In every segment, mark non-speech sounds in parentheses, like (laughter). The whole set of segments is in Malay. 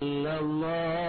صلى الله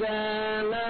رسول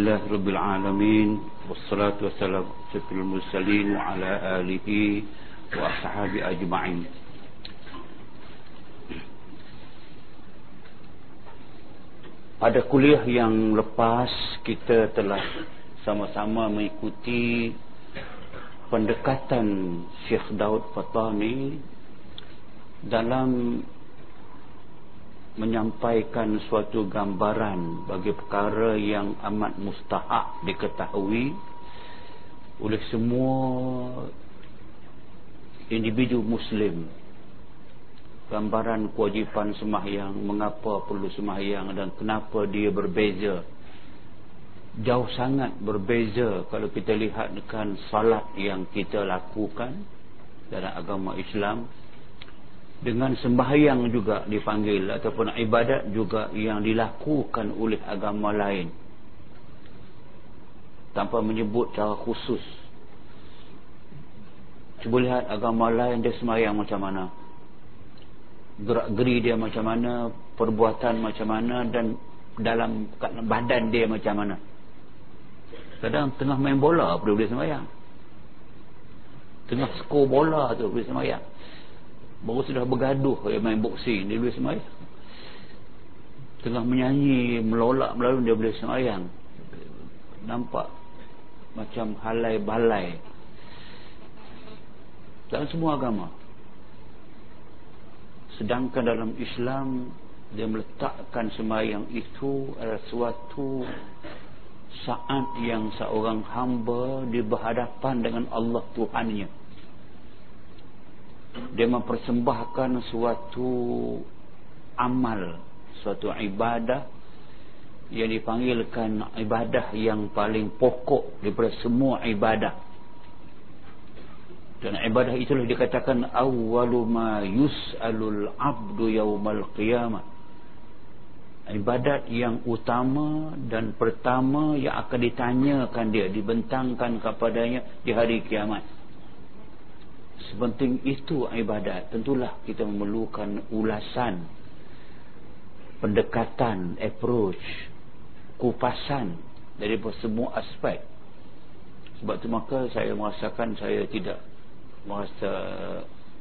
لله رب العالمين والصلاة والسلام على المرسلين وعلى آله وأصحابه أجمعين Pada kuliah yang lepas kita telah sama-sama mengikuti pendekatan Syekh Daud Fatani dalam menyampaikan suatu gambaran bagi perkara yang amat mustahak diketahui oleh semua individu muslim. Gambaran kewajipan sembahyang mengapa perlu sembahyang dan kenapa dia berbeza. Jauh sangat berbeza kalau kita lihat dengan salat yang kita lakukan dalam agama Islam dengan sembahyang juga dipanggil ataupun ibadat juga yang dilakukan oleh agama lain. Tanpa menyebut cara khusus. Cuba lihat agama lain dia sembahyang macam mana. Gerak geri dia macam mana perbuatan macam mana dan dalam badan dia macam mana. Kadang tengah main bola pun boleh sembahyang tengah skor bola tu boleh sembahyang baru sudah bergaduh dia main boxing dia boleh sembahyang tengah menyanyi melolak melalui dia boleh sembahyang nampak macam halai balai dalam semua agama. Sedangkan dalam Islam dia meletakkan sembahyang itu adalah suatu saat yang seorang hamba di berhadapan dengan Allah Tuhannya dia mempersembahkan suatu amal suatu ibadah yang dipanggilkan ibadah yang paling pokok daripada semua ibadah. Dan ibadah itulah dikatakan awwalu ma yus'alul abdu yaumal qiyamah. Ibadat yang utama dan pertama yang akan ditanyakan dia dibentangkan kepadanya di hari kiamat Sepenting itu ibadat Tentulah kita memerlukan ulasan Pendekatan Approach Kupasan Dari semua aspek. Sebab itu maka saya merasakan Saya tidak merasa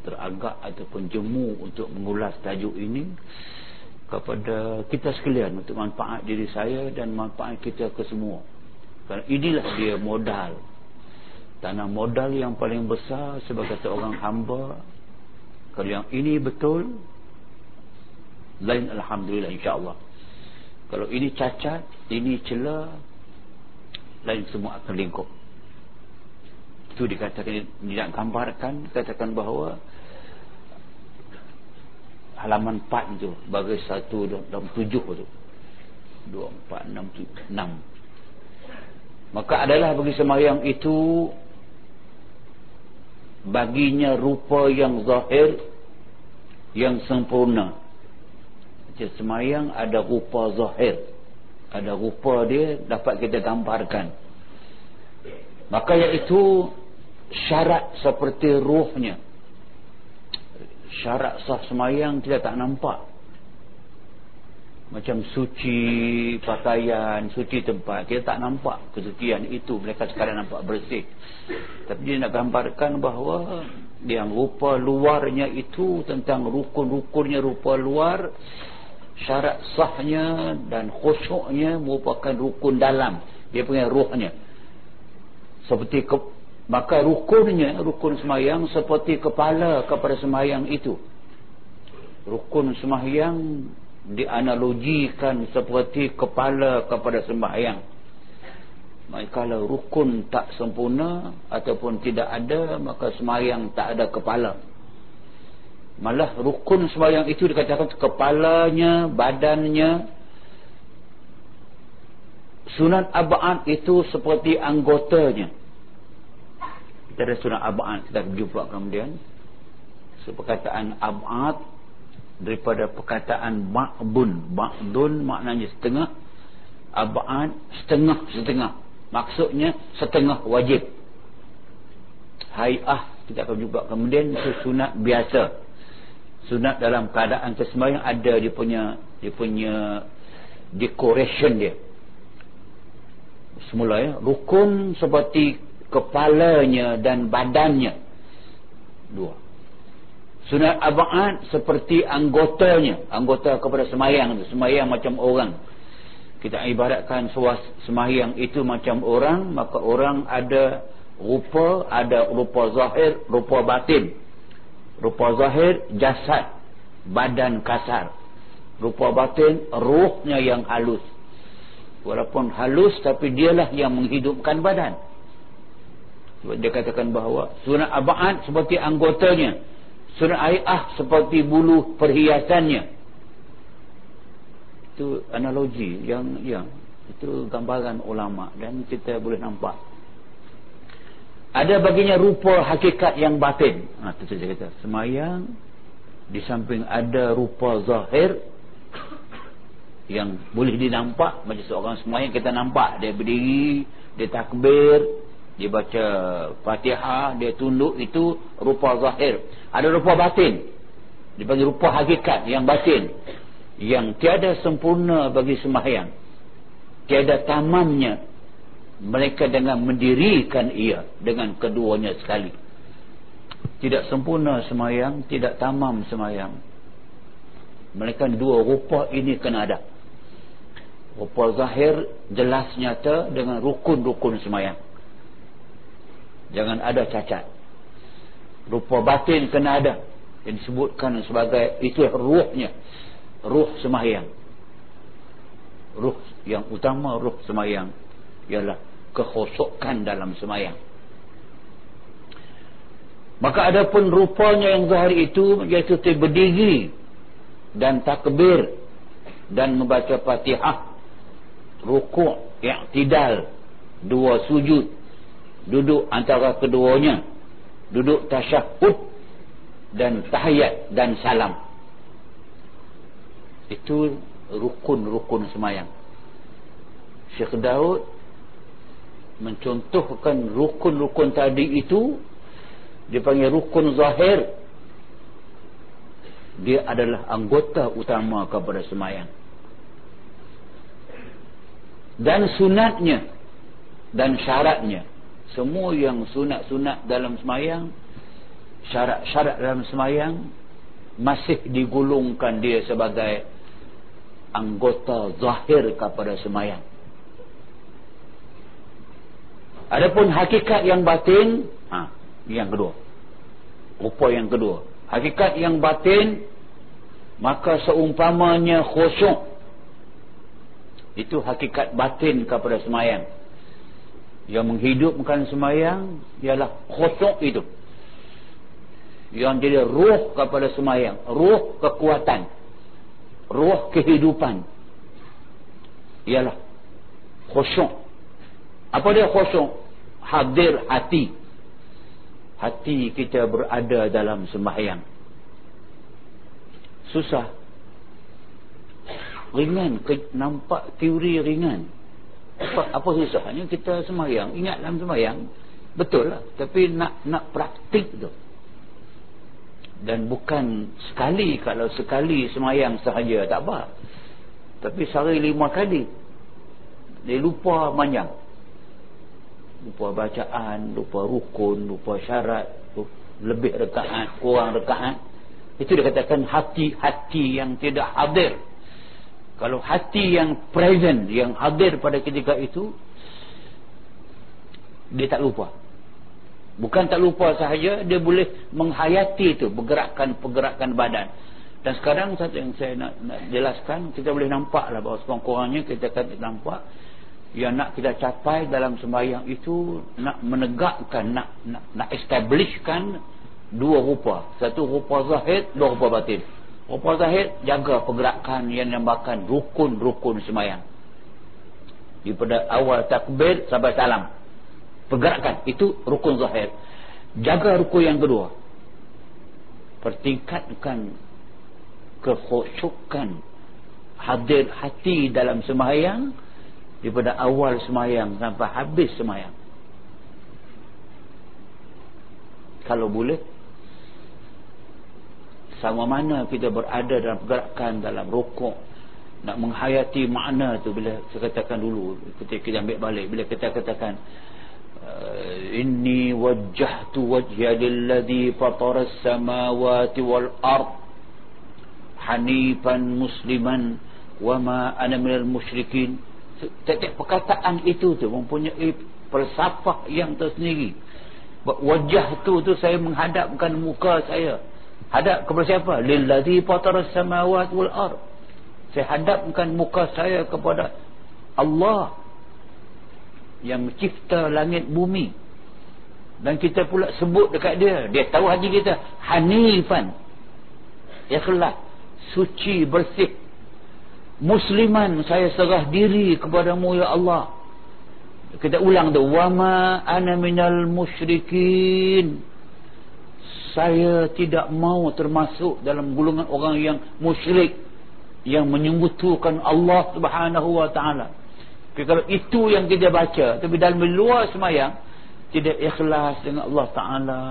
Teragak ataupun jemu Untuk mengulas tajuk ini Kepada kita sekalian Untuk manfaat diri saya Dan manfaat kita ke semua. Kerana inilah dia modal tanah modal yang paling besar sebagai seorang hamba kalau yang ini betul lain Alhamdulillah insyaAllah. Kalau ini cacat ini celah lain semua akan lingkup. Itu dikatakan tidak gambarkan katakan bahawa halaman 4 itu bagi satu dalam tujuh itu. Dua, empat, enam, tujuh, enam. Maka adalah bagi semayang itu baginya rupa yang zahir yang sempurna. Macam semayang ada rupa zahir. Ada rupa dia dapat kita gambarkan. Maka iaitu syarat seperti ruhnya. Syarat sah semayang kita tak nampak macam suci pakaian, suci tempat. Kita tak nampak kesucian itu. Mereka sekarang nampak bersih. Tapi dia nak gambarkan bahawa yang rupa luarnya itu tentang rukun-rukunnya rupa luar syarat sahnya dan khusyuknya merupakan rukun dalam dia punya ruhnya seperti ke, maka rukunnya rukun semayang seperti kepala kepada semayang itu rukun semayang dianalogikan seperti kepala kepada sembahyang. Kalau rukun tak sempurna ataupun tidak ada maka semayang tak ada kepala. Malah rukun semayang itu dikatakan kepalanya badannya. Sunat abad itu seperti anggotanya. Kita ada sunat abad kita jumpa kemudian. Seperkataan abad daripada perkataan ma'bun. Ma'dun maknanya setengah. Abad setengah-setengah maksudnya setengah wajib. Hai'ah kita akan jumpa kemudian. Itu sunat biasa. Sunat dalam keadaan tersembahyang ada dia punya dia punya decoration dia. Semula ya. Rukun seperti kepalanya dan badannya. Dua sunat abad seperti anggotanya. Anggota kepada semayang semayang macam orang. Kita ibaratkan semayang itu macam orang maka orang ada rupa ada rupa zahir rupa batin. Rupa zahir jasad badan kasar. Rupa batin ruhnya yang halus. Walaupun halus tapi dialah yang menghidupkan badan. Sebab dia katakan bahawa sunat abad seperti anggotanya sunat ayah seperti bulu perhiasannya. Itu analogi yang yang itu gambaran ulama dan kita boleh nampak. Ada baginya rupa hakikat yang batin. Ha, itu saja kata. Semayang di samping ada rupa zahir yang boleh dinampak macam seorang semayang kita nampak. Dia berdiri dia takbir dia baca fatihah dia tunduk itu rupa zahir ada rupa batin. Dia panggil rupa hakikat yang batin. Yang tiada sempurna bagi sembahyang. Tiada tamamnya mereka dengan mendirikan ia dengan keduanya sekali. Tidak sempurna sembahyang tidak tamam sembahyang. Mereka dua rupa ini kena ada. Rupa zahir jelas nyata dengan rukun-rukun sembahyang. Jangan ada cacat rupa batin kena ada. Yang disebutkan sebagai itu ruhnya. Ruh semayang. Ruh yang utama ruh semayang ialah kekhusukan dalam semayang. Maka ada pun rupanya yang zahir itu iaitu berdiri dan takbir dan membaca fatihah. Rukuk i'tidal dua sujud duduk antara keduanya duduk tasyahud dan tahiyat dan salam. Itu rukun-rukun semayang. Syekh Daud mencontohkan rukun-rukun tadi itu dipanggil rukun zahir. Dia adalah anggota utama kepada semayang. Dan sunatnya dan syaratnya semua yang sunat-sunat dalam semayang syarat-syarat dalam semayang masih digulungkan dia sebagai anggota zahir kepada semayang. Adapun hakikat yang batin ha, yang kedua. Rupa yang kedua. Hakikat yang batin maka seumpamanya khusyuk. Itu hakikat batin kepada semayang yang menghidupkan semayang ialah khusyuk itu. Yang jadi ruh kepada semayang. Ruh kekuatan. Ruh kehidupan. Ialah khusyuk apa dia khusyuk hadir hati. Hati kita berada dalam sembahyang susah. Ringan. Nampak teori ringan apa, apa susahnya kita sembahyang? Ingat dalam sembahyang betul lah. Tapi nak nak praktik tu. Dan bukan sekali kalau sekali semayang sahaja tak apa. Tapi sehari lima kali dia lupa manjang lupa bacaan lupa rukun lupa syarat lebih rekaat kurang rekaat. Itu dikatakan hati-hati yang tidak hadir kalau hati yang present yang hadir pada ketika itu dia tak lupa. Bukan tak lupa sahaja dia boleh menghayati itu pergerakan-pergerakan badan. Dan sekarang satu yang saya nak, nak jelaskan kita boleh nampak lah bahawa sekurang-kurangnya kita akan nampak yang nak kita capai dalam sembahyang itu nak menegakkan nak nak, nak establishkan dua rupa. Satu rupa zahid dua rupa batin rupa zahid jaga pergerakan yang nambakan rukun-rukun sembahyang daripada awal takbir sampai salam. Pergerakan itu rukun zahir jaga rukun yang kedua. Pertingkatkan kekhusyukan hadir hati dalam sembahyang daripada awal sembahyang sampai habis sembahyang kalau boleh sama mana kita berada dalam pergerakan dalam rokok. Nak menghayati makna tu bila saya katakan dulu ketika kita ambil balik bila kita katakan eh, inni wajjahtu wajhiya lilladhi fatara as-samawati wal ard hanifan musliman wama ana minal musyrikin. Setiap perkataan itu tu mempunyai falsafah yang tersendiri. Wajah tu tu saya menghadapkan muka saya hadap kepada siapa? Lillazi fatara samawati wal ard. Saya hadapkan muka saya kepada Allah yang mencipta langit bumi. Dan kita pula sebut dekat dia. Dia tahu haji kita. Hanifan. Ikhlas suci bersih. Musliman saya serah diri kepadamu ya Allah. Kita ulang tu. Wama ana minal musyrikin saya tidak mau termasuk dalam golongan orang yang musyrik yang menyembutukan Allah Subhanahu wa taala. Kalau itu yang kita baca tapi dalam luar semayang tidak ikhlas dengan Allah Ta'ala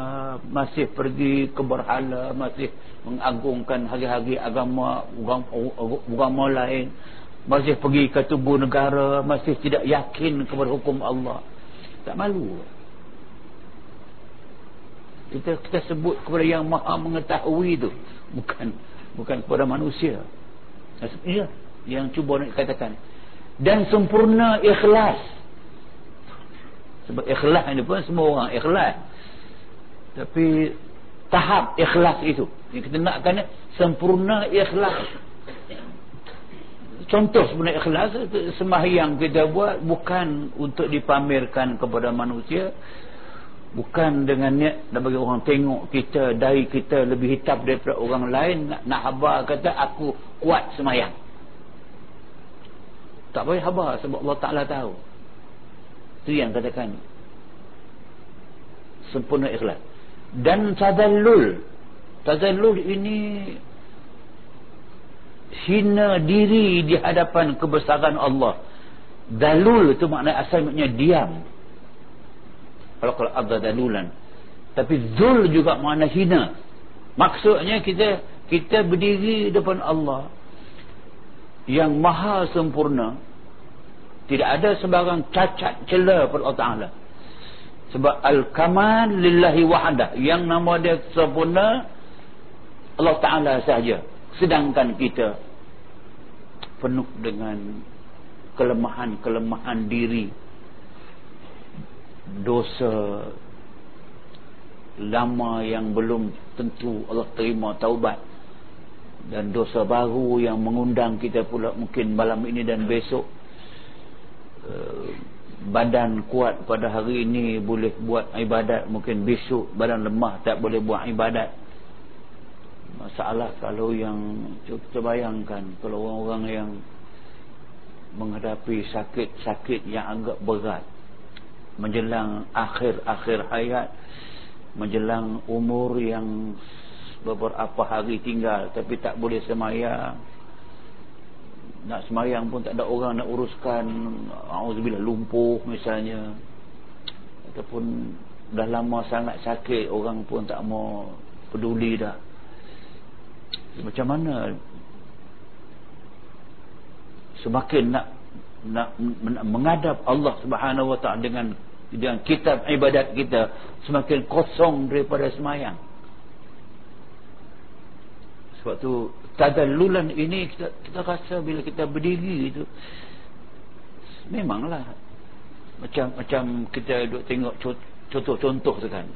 masih pergi ke berhala masih mengagungkan hari-hari agama agama lain masih pergi ke tubuh negara masih tidak yakin kepada hukum Allah. Tak malu kita kita sebut kepada yang maha mengetahui itu bukan bukan kepada manusia. Ya, yang cuba nak katakan. Dan sempurna ikhlas. Sebab ikhlas ini pun semua orang ikhlas. Tapi tahap ikhlas itu. Yang kita nakkan sempurna ikhlas. Contoh sebenarnya ikhlas sembahyang kita buat bukan untuk dipamerkan kepada manusia bukan dengan niat dan bagi orang tengok kita dari kita lebih hitam daripada orang lain nak, nak habar kata aku kuat semayang. Tak payah habar sebab Allah Ta'ala tahu. Itu yang katakan. Sempurna ikhlas. Dan tadallul tadallul ini hina diri di hadapan kebesaran Allah. Dalul itu makna asalnya diam kalau abda dalulan tapi zul juga makna hina. Maksudnya kita kita berdiri depan Allah yang maha sempurna. Tidak ada sebarang cacat celah pada Allah Ta'ala. Sebab al-kamal lillahi wahada yang nama dia sempurna Allah Ta'ala sahaja. Sedangkan kita penuh dengan kelemahan-kelemahan diri dosa lama yang belum tentu Allah terima taubat dan dosa baru yang mengundang kita pula mungkin malam ini dan besok uh, badan kuat pada hari ini boleh buat ibadat mungkin besok badan lemah tak boleh buat ibadat. Masalah kalau yang kita bayangkan kalau orang-orang yang menghadapi sakit-sakit yang agak berat menjelang akhir-akhir hayat menjelang umur yang beberapa hari tinggal tapi tak boleh semayang. Nak semayang pun tak ada orang nak uruskan auzubillah lumpuh misalnya. Ataupun dah lama sangat sakit orang pun tak mau peduli dah. Macam mana semakin nak nak menghadap Allah Subhanahu wa taala dengan dengan kitab ibadat kita semakin kosong daripada semayang. Sebab tu tadallulan ini kita, kita rasa bila kita berdiri itu memanglah macam macam kita duk tengok contoh-contoh tu kan.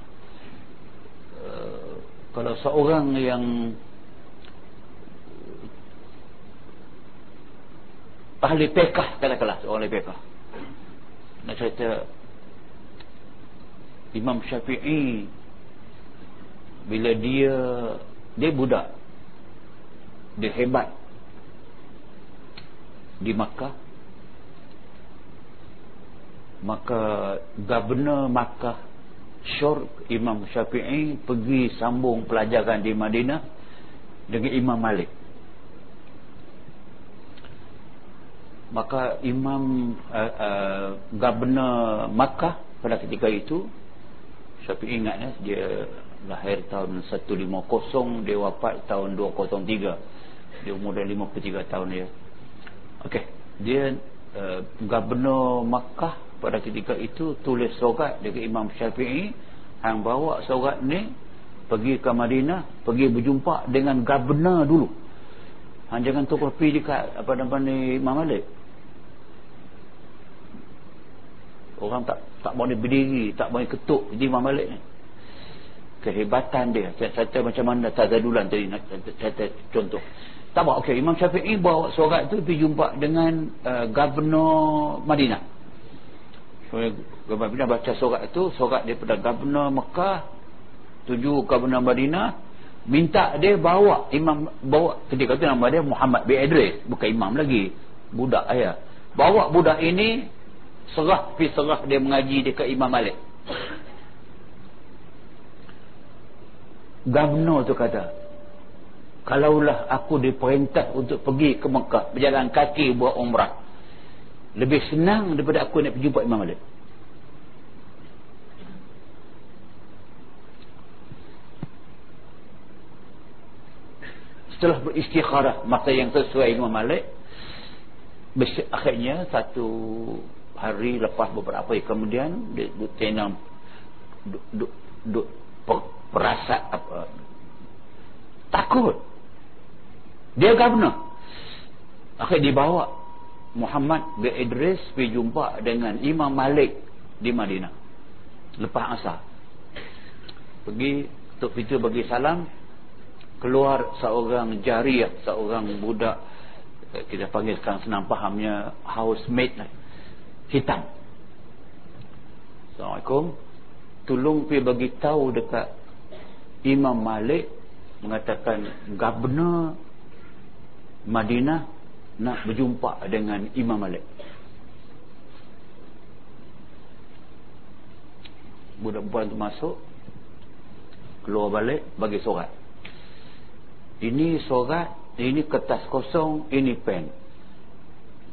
Uh, kalau seorang yang ahli pekah katakanlah seorang ahli pekah nak cerita Imam Syafi'i bila dia dia budak. Dia hebat. Di Makkah. Maka governor Makkah Syur Imam Syafi'i pergi sambung pelajaran di Madinah dengan Imam Malik. Maka Imam uh, uh, governor Makkah pada ketika itu Syafi'i ingat ya, dia lahir tahun 150 dia wafat tahun 203 dia umur dah 53 tahun dia. Okey dia uh, gubernur Makkah pada ketika itu tulis surat dekat Imam Syafi'i yang bawa surat ni pergi ke Madinah pergi berjumpa dengan gubernur dulu. Hang jangan tu pergi dekat apa nama ni Imam Malik. Orang tak tak boleh berdiri tak boleh ketuk di Imam Malik ni. Kehebatan dia. Kata macam mana tazadulan tadi nak kata contoh. Tak apa okey Imam Syafi'i bawa surat tu pergi jumpa dengan uh, governor Madinah. Governor Madinah baca surat tu surat daripada governor Mekah tuju governor Madinah minta dia bawa imam bawa ketika tu nama dia Muhammad bin Idris bukan imam lagi budak ayah bawa budak ini serah pi serah dia mengaji dekat Imam Malik. Gubernur tu kata Kalaulah aku diperintah untuk pergi ke Mekah Berjalan kaki buat umrah Lebih senang daripada aku nak pergi buat Imam Malik. Setelah beristikharah Masa yang sesuai Imam Malik Akhirnya satu hari lepas beberapa hari kemudian Dia tenang Duk, duk, duk perasa apa takut. Dia governor. Akhir dibawa Muhammad bin Idris pergi jumpa dengan Imam Malik di Madinah. Lepas asar. Pergi tuk pintu bagi salam. Keluar seorang jariah seorang budak kita panggil sekarang senang fahamnya housemate lah. Hitam. Assalamualaikum. Tolong pergi bagi tahu dekat Imam Malik mengatakan gubernur Madinah nak berjumpa dengan Imam Malik. Budak perempuan tu masuk keluar balik bagi surat ini surat ini kertas kosong ini pen.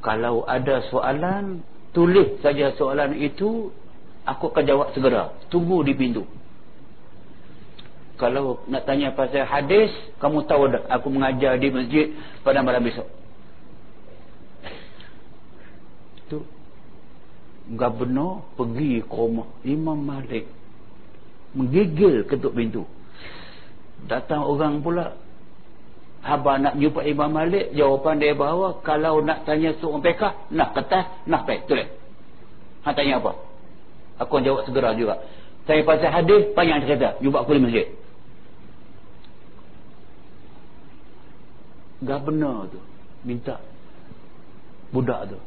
Kalau ada soalan tulis saja soalan itu aku akan jawab segera. Tunggu di pintu. Kalau nak tanya pasal hadis kamu tahu dah aku mengajar di masjid pada malam besok? Tu gubernur pergi ke rumah Imam Malik. Menggigil ketuk pintu. Datang orang pula Abah nak jumpa Imam Malik jawapan dia bahawa kalau nak tanya seorang pekah nak kertas nak pek tulis. Ha, tanya apa? Aku jawab segera juga. Tanya pasal hadis panjang cerita jumpa aku di masjid. Governor tu minta budak tu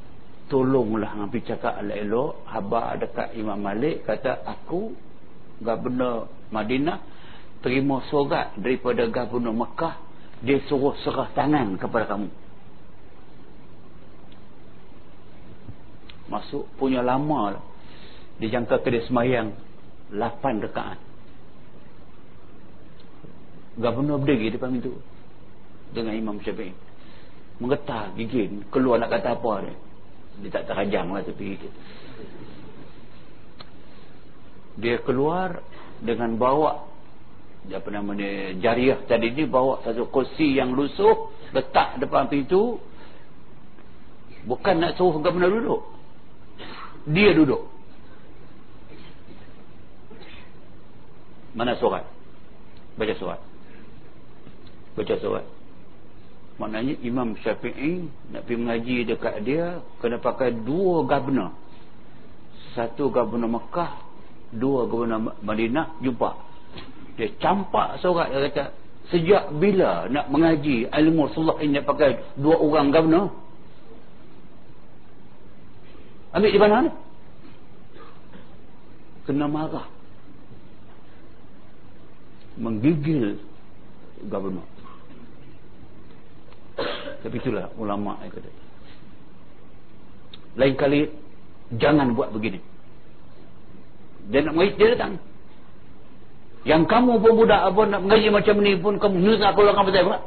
tolonglah ngapi cakap elok-elok. Haba dekat Imam Malik kata aku governor Madinah terima surat daripada governor Mekah dia suruh serah tangan kepada kamu. Masuk punya lama lah. dia jangka ke dia semayang 8 dekaan governor berdiri depan pintu dengan Imam Syafi'i. Menggetar gigit keluar nak kata apa dia. Dia tak terajang lah tapi dia keluar dengan bawa apa nama dia jariah tadi ni bawa satu kursi yang lusuh letak depan pintu. Bukan nak suruh gubernur duduk. Dia duduk. Mana surat? Baca surat. Baca surat. Maknanya Imam Syafi'i nak pergi mengaji dekat dia kena pakai dua gubernur. Satu gubernur Mekah dua gubernur Madinah jumpa dia campak surat dia kata sejak bila nak mengaji ilmu Rasulullah ini pakai dua orang gubernur ambil di mana? Kena marah. Menggigil gubernur tapi itulah ulama yang kata. Lain kali jangan buat begini. Dia nak mengaji dia datang yang kamu pun budak apa nak mengaji macam ni pun kamu nyusah kalau kamu betul pula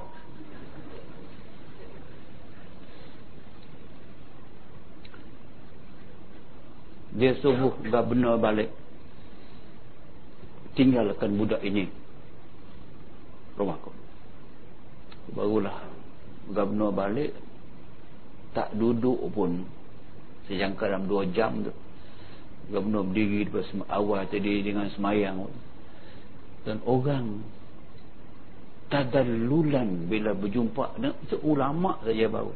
dia suruh gubernur balik. Tinggalkan budak ini. Rumahku barulah gubernur balik. Tak duduk pun. Sejangka dalam dua jam tu. Gubernur berdiri di awal tadi dengan semayang dan orang tadalulan bila berjumpa itu ulama saja baru.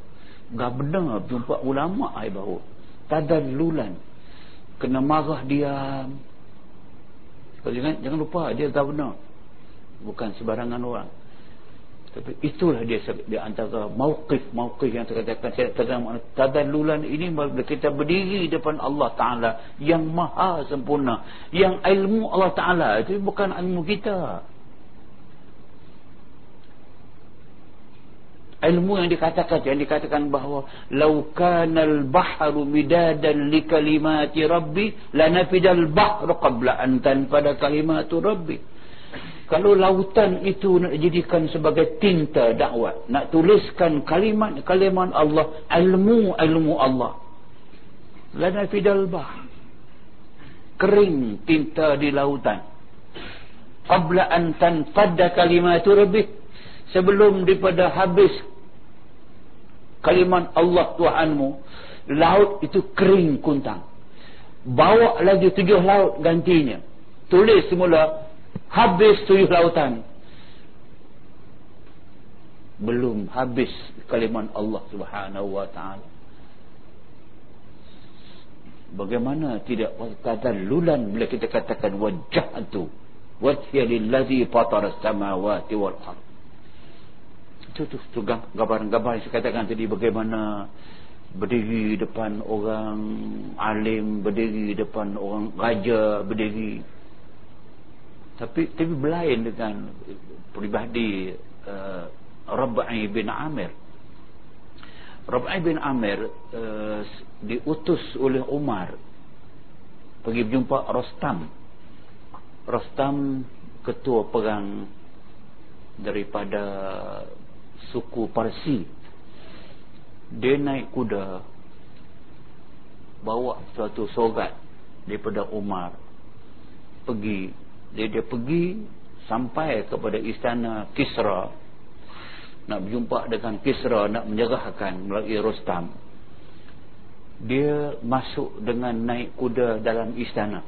Gubernur berjumpa ulama ai baru. Tadalulan kena marah diam. Jangan jangan lupa dia gubernur bukan sebarangan orang tapi itulah dia di antara mauqif-mauqif yang terkatakan tadallulan ini kita berdiri depan Allah Taala yang maha sempurna yang ilmu Allah Taala itu bukan ilmu kita. Ilmu yang dikatakan yang dikatakan bahawa law kana al-bahru midadan li kalimati rabbi lanafidal bahru qabla an tanfada kalimatu rabbi kalau lautan itu nak jadikan sebagai tinta dakwah nak tuliskan kalimat-kalimat Allah ilmu-ilmu Allah. Lana fidal bah. Kering tinta di lautan. Qabla an tanfadda kalimatu rabbik sebelum daripada habis kalimat Allah Tuhanmu laut itu kering kuntang. Bawa lagi tujuh laut gantinya. Tulis semula habis tujuh lautan. Belum habis kalimat Allah subhanahu wa ta'ala. Bagaimana tidak kata lulan bila kita katakan wajah itu wajah lillazi fatara samawati wal ard. Itu tu, tu gambaran-gambaran yang saya katakan tadi bagaimana berdiri depan orang alim berdiri depan orang raja berdiri tapi tapi berlain dengan peribadi uh, Rabai bin Amir. Rabai bin Amir uh, diutus oleh Umar pergi berjumpa Rostam. Rostam ketua perang daripada suku Parsi. Dia naik kuda bawa suatu sogat daripada Umar pergi dia dia pergi sampai kepada istana Kisra. Nak berjumpa dengan Kisra nak menyerahkan melalui Rostam. Dia masuk dengan naik kuda dalam istana.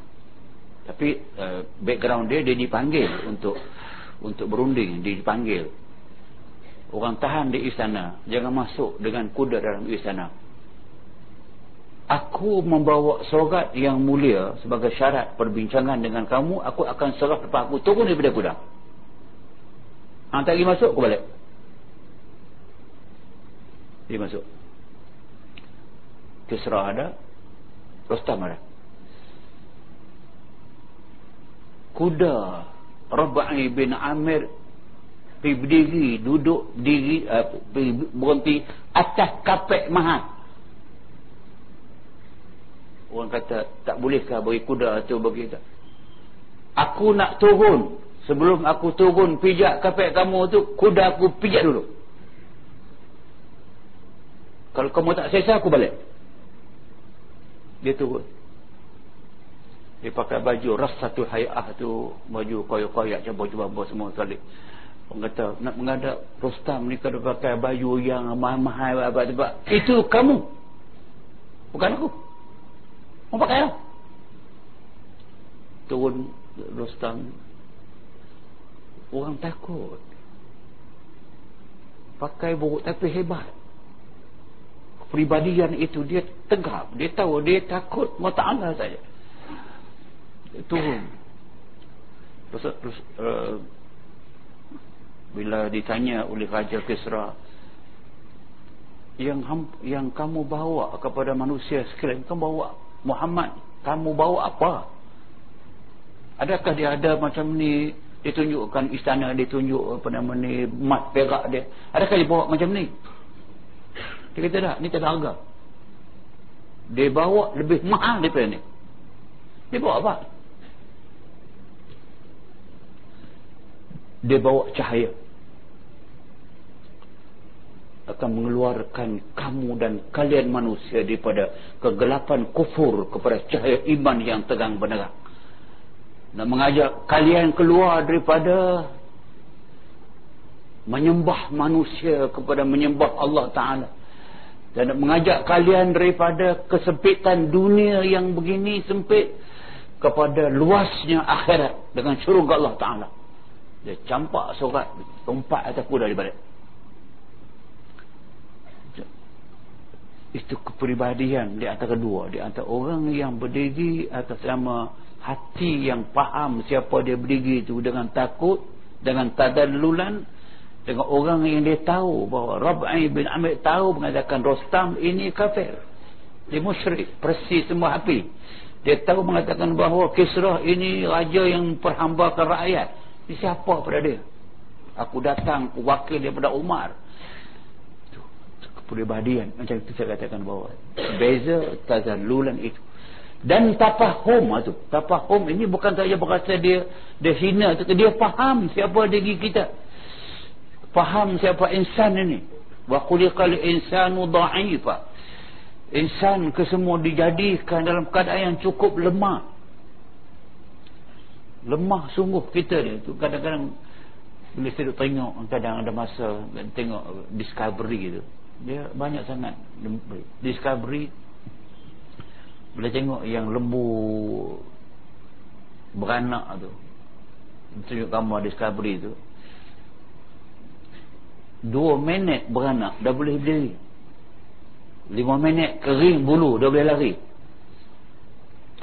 Tapi uh, background dia dia dipanggil untuk untuk berunding. Dia dipanggil. Orang tahan di istana. Jangan masuk dengan kuda dalam istana aku membawa surat yang mulia sebagai syarat perbincangan dengan kamu aku akan serah tempat aku. Turun daripada kuda ha, tak pergi masuk aku balik. Dia masuk. Kisra ada Rostam ada. Kuda Rabai bin Amir pergi berdiri duduk diri uh, berhenti atas kapek mahal orang kata tak bolehkah bagi kuda atau bagi tak? Aku nak turun. Sebelum aku turun pijak kapek kamu tu kuda aku pijak dulu. Kalau kamu tak selesai aku balik. Dia turun. Dia pakai baju ras satu hayah tu baju koyak-koyak campur-campur semua sekali. Orang kata nak menghadap Rostam ni kalau pakai baju yang mahal-mahal itu kamu. Bukan aku mau pakai lah. Turun Rostam. Orang takut. Pakai buruk tapi hebat. Peribadian itu dia tegap dia tahu dia takut. Mau ta'ala saja. Turun. Terus, terus uh, bila ditanya oleh Raja Kisra yang yang kamu bawa kepada manusia sekalian kamu bawa Muhammad kamu bawa apa? Adakah dia ada macam ni? Ditunjukkan istana ditunjuk apa nama ni mat perak dia. Adakah dia bawa macam ni? Dia kata tak ni tak ada harga. Dia bawa lebih mahal daripada ni. Dia bawa apa? Dia bawa cahaya akan mengeluarkan kamu dan kalian manusia daripada kegelapan kufur kepada cahaya iman yang tegang benar dan mengajak kalian keluar daripada menyembah manusia kepada menyembah Allah Ta'ala. Dan mengajak kalian daripada kesempitan dunia yang begini sempit kepada luasnya akhirat dengan syurga Allah Ta'ala. Dia campak surat tempat atas kuda di balik itu kepribadian di antara kedua di antara orang yang berdiri atas nama hati yang faham siapa dia berdiri itu dengan takut dengan tadalulan dengan orang yang dia tahu bahawa Rab'i bin Amir tahu mengatakan Rostam ini kafir dia musyrik persis semua api dia tahu mengatakan bahawa Kisrah ini raja yang perhambakan rakyat ini siapa pada dia? Aku datang wakil daripada Umar. Itu kepribadian macam itu saya katakan bahawa beza tazalulan itu. Dan tapahum itu. Tapahum ini bukan saja berkata dia dia hina dia faham siapa diri kita. Faham siapa insan ini. Wa khuliqal insanu dha'ifa. Insan kesemua dijadikan dalam keadaan yang cukup lemah lemah sungguh kita ni tu kadang-kadang bila saya tengok kadang ada masa tengok discovery tu dia banyak sangat discovery bila tengok yang lembu beranak tu tunjuk gambar discovery tu dua minit beranak dah boleh berdiri. Lima minit kering bulu dah boleh lari.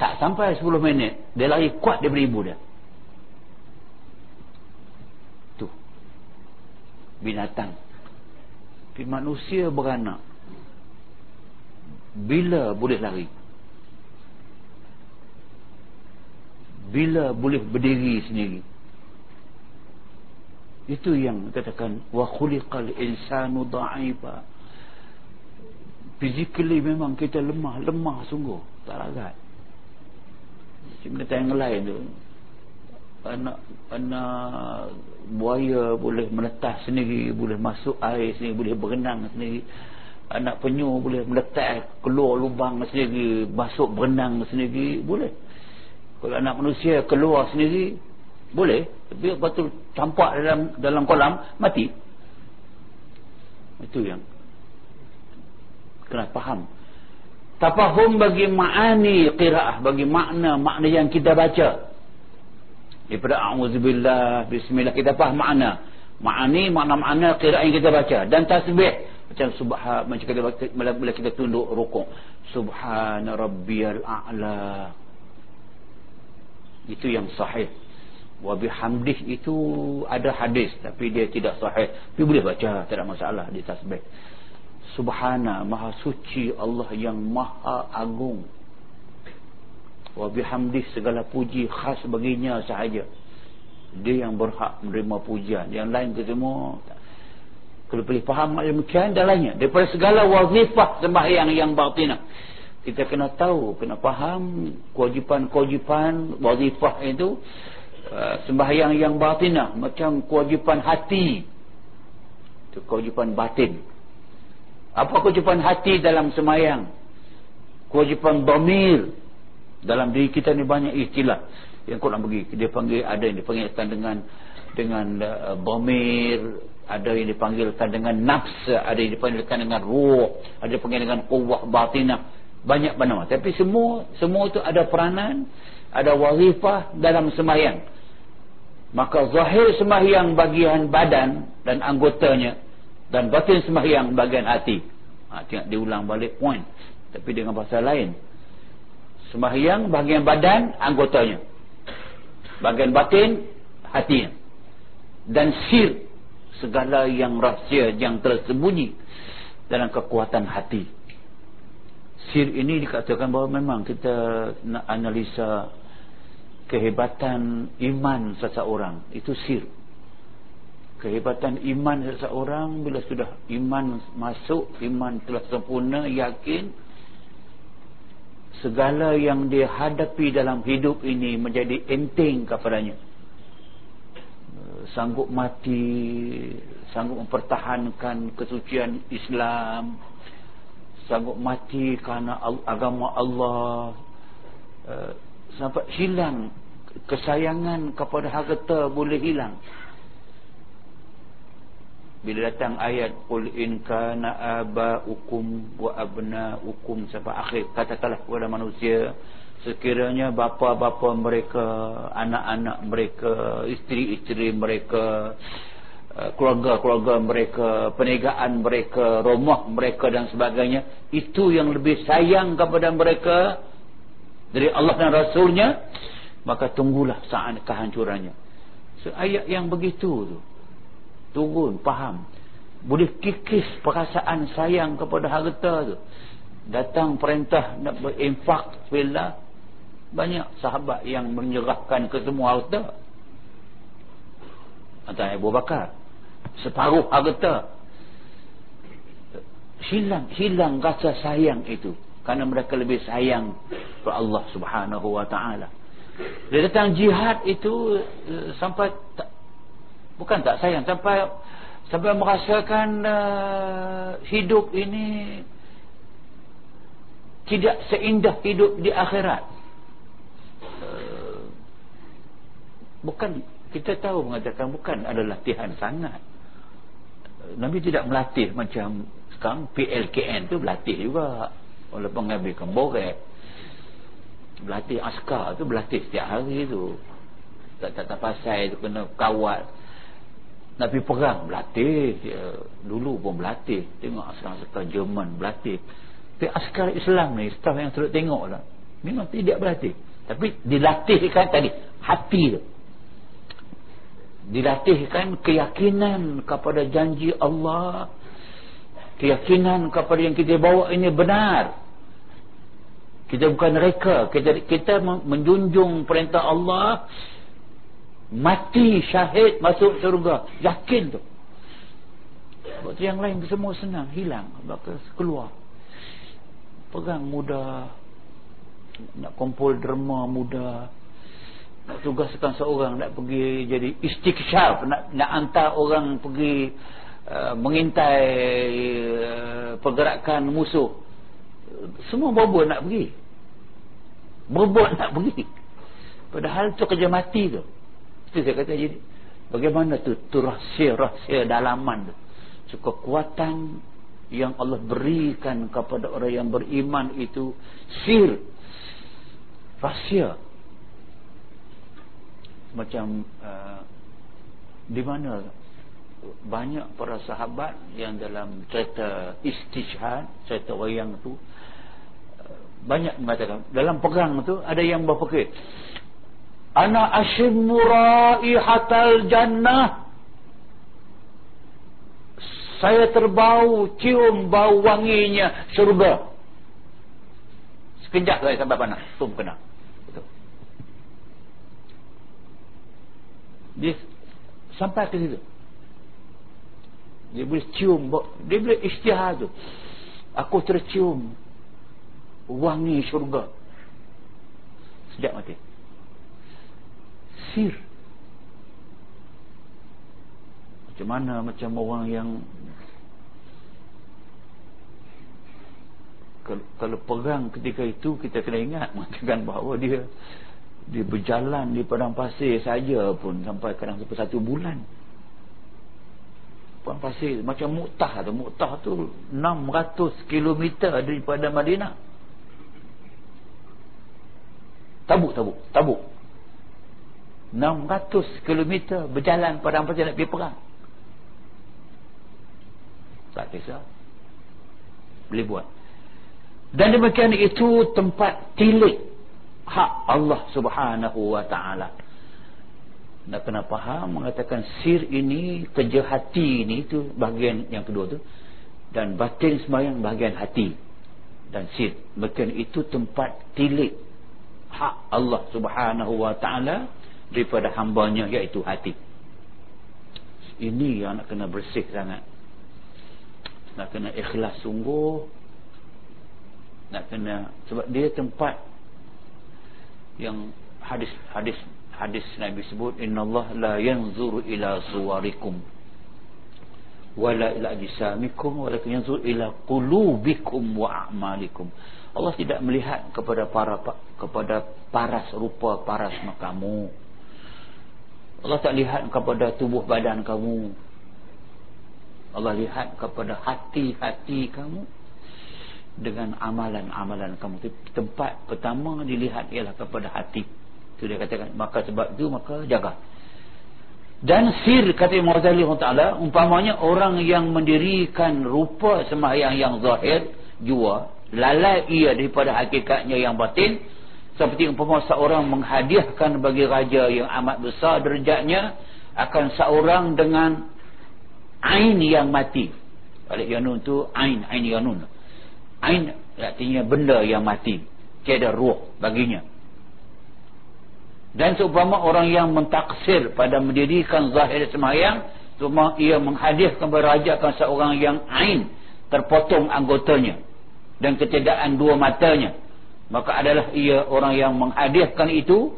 Tak sampai sepuluh minit dia lari kuat daripada ibu dia. Binatang tapi manusia beranak bila boleh lari? Bila boleh berdiri sendiri? Itu yang katakan wa khuliqal insanu dha'ifa physically memang kita lemah lemah sungguh. Tak larat. Macam yang lain tu anak anak buaya boleh meletas sendiri boleh masuk air sendiri boleh berenang sendiri. Anak penyu boleh meletas keluar lubang sendiri masuk berenang sendiri boleh. Kalau anak manusia keluar sendiri boleh. Tapi betul campak dalam dalam kolam mati. Itu yang kena faham. Tafahum bagi ma'ani qira'ah bagi makna makna yang kita baca daripada a'udzubillah bismillah kita faham makna. Makni makna-makna qiraat yang kita baca. Dan tasbih. Macam subhan macam kita bila kita tunduk rukuk. Subhana rabbiyal a'la. Itu yang sahih. Wa bihamdih itu ada hadis tapi dia tidak sahih. Tapi boleh baca tak ada masalah di tasbih. Subhana maha suci Allah yang maha agung wa bihamdih segala puji khas baginya sahaja. Dia yang berhak menerima pujian. Yang lain ke semua kalau boleh faham demikian dan lainnya. Daripada segala wazifah sembahyang yang batinah. Kita kena tahu kena faham kewajipan-kewajipan wazifah itu uh, sembahyang yang batinah. Macam kewajipan hati. Itu kewajipan batin. Apa kewajipan hati dalam sembahyang? Kewajipan domir dalam diri kita ni banyak istilah. Yang nak bagi dia panggil ada yang dipanggilkan dengan dengan uh, bomir ada yang dipanggilkan dengan nafs ada yang dipanggilkan dengan ruh ada yang dipanggil dengan kuwah batinah. Banyak bernama tapi semua semua itu ada peranan ada wazifah dalam sembahyang. Maka zahir sembahyang bagian badan dan anggotanya dan batin sembahyang bagian hati. Ha, tengok diulang balik point. Tapi dengan bahasa lain sembahyang bagian badan anggotanya. Bagian batin hatinya. Dan sir segala yang rahsia yang tersembunyi dalam kekuatan hati. Sir ini dikatakan bahawa memang kita nak analisa kehebatan iman seseorang itu sir kehebatan iman seseorang bila sudah iman masuk iman telah sempurna yakin segala yang dia hadapi dalam hidup ini menjadi enteng kepadanya. Sanggup mati sanggup mempertahankan kesucian Islam sanggup mati kerana agama Allah uh, sampai hilang kesayangan kepada harta boleh hilang bila datang ayat qul in kana abaukum wa abnaukum sampai akhir katakanlah kepada manusia sekiranya bapa-bapa mereka anak-anak mereka isteri-isteri mereka eh, keluarga-keluarga mereka perniagaan mereka rumah mereka dan sebagainya itu yang lebih sayang kepada mereka dari Allah dan Rasulnya maka tunggulah saat kehancurannya. So, ayat yang begitu tu turun faham? Boleh kikis perasaan sayang kepada harta tu. Datang perintah nak berinfak billah banyak sahabat yang menyerahkan ke semua harta. Antara Abu Bakar. Separuh harta. Hilang hilang rasa sayang itu. Kerana mereka lebih sayang kepada Allah Subhanahu wa taala. Dia datang jihad itu eh, sampai tak, bukan tak sayang sampai sampai merasakan uh, hidup ini tidak seindah hidup di akhirat. Bukan kita tahu mengatakan bukan ada latihan sangat. Nabi tidak melatih macam sekarang PLKN tu berlatih juga oleh pengambil kemborek berlatih askar tu berlatih setiap hari tu. Tak tak, tak pasal tu kena kawat Nabi perang berlatih dulu pun berlatih tengok askar-askar Jerman berlatih tapi askar Islam ni staff yang selalu tengok lah memang tidak berlatih tapi dilatihkan tadi hati tu dilatihkan keyakinan kepada janji Allah. Keyakinan kepada yang kita bawa ini benar. Kita bukan reka. Kita, kita menjunjung perintah Allah mati syahid masuk surga yakin tu. Waktu yang lain semua senang. Hilang. Keluar. Pegang mudah nak kumpul derma mudah nak tugaskan seorang nak pergi jadi istiksyaf nak nak hantar orang pergi uh, mengintai uh, pergerakan musuh. Semua berbun nak pergi. Berbun nak pergi. Padahal tu kerja mati tu itu saya kata jadi bagaimana tu tu rahsia-rahsia dalaman tu? So, kekuatan yang Allah berikan kepada orang yang beriman itu sir rahsia. Macam uh, di mana banyak para sahabat yang dalam cerita istishhad cerita wayang tu uh, banyak mengatakan dalam perang tu ada yang berfikir ana ashimmu raihatal jannah. Saya terbau cium bau wanginya syurga. Sekejap saya sampai panas. Tum kena. Dia sampai ke situ. Dia boleh cium dia boleh isytihar tu. Aku tercium wangi syurga. Sejak mati sir. Macam mana macam orang yang kalau, perang ketika itu kita kena ingat (laughs) mengatakan bahawa dia dia berjalan di padang pasir saja pun sampai kadang sampai satu bulan. Padang pasir macam Mu'tah tu. Mu'tah tu 600 km daripada Madinah. Tabuk tabuk tabuk 600 km berjalan pada apa nak pergi perang. Tak kisah. Boleh buat. Dan demikian itu tempat tilik hak Allah subhanahu wa ta'ala. Nak kena faham mengatakan sir ini kerja hati ini itu bahagian yang kedua tu. Dan batin semayang bahagian hati dan sir. Mungkin itu tempat tilik hak Allah subhanahu wa ta'ala daripada hambanya iaitu hati. Ini yang nak kena bersih sangat. Nak kena ikhlas sungguh. Nak kena sebab dia tempat yang hadis hadis hadis Nabi sebut innallaha la yanzuru ila suwarikum wala ila ajsamikum walakin yanzuru ila qulubikum wa a'malikum. Allah tidak melihat kepada para kepada paras rupa paras kamu Allah tak lihat kepada tubuh badan kamu. Allah lihat kepada hati-hati kamu dengan amalan-amalan kamu. Tempat pertama dilihat ialah kepada hati. Itu dia katakan maka sebab itu maka jaga. Dan sir kata Imam Ghazali Ta'ala umpamanya orang yang mendirikan rupa sembahyang yang zahir jua lalai ia daripada hakikatnya yang batin seperti umpama seorang menghadiahkan bagi raja yang amat besar derajatnya akan seorang dengan ain yang mati. Alik yanun tu ain ain yanun. Ain artinya benda yang mati. Tiada ruh baginya. Dan seumpama orang yang mentaksir pada mendirikan zahir semayang cuma ia menghadiahkan kepada raja akan seorang yang ain terpotong anggotanya dan ketiadaan dua matanya maka adalah ia orang yang menghadiahkan itu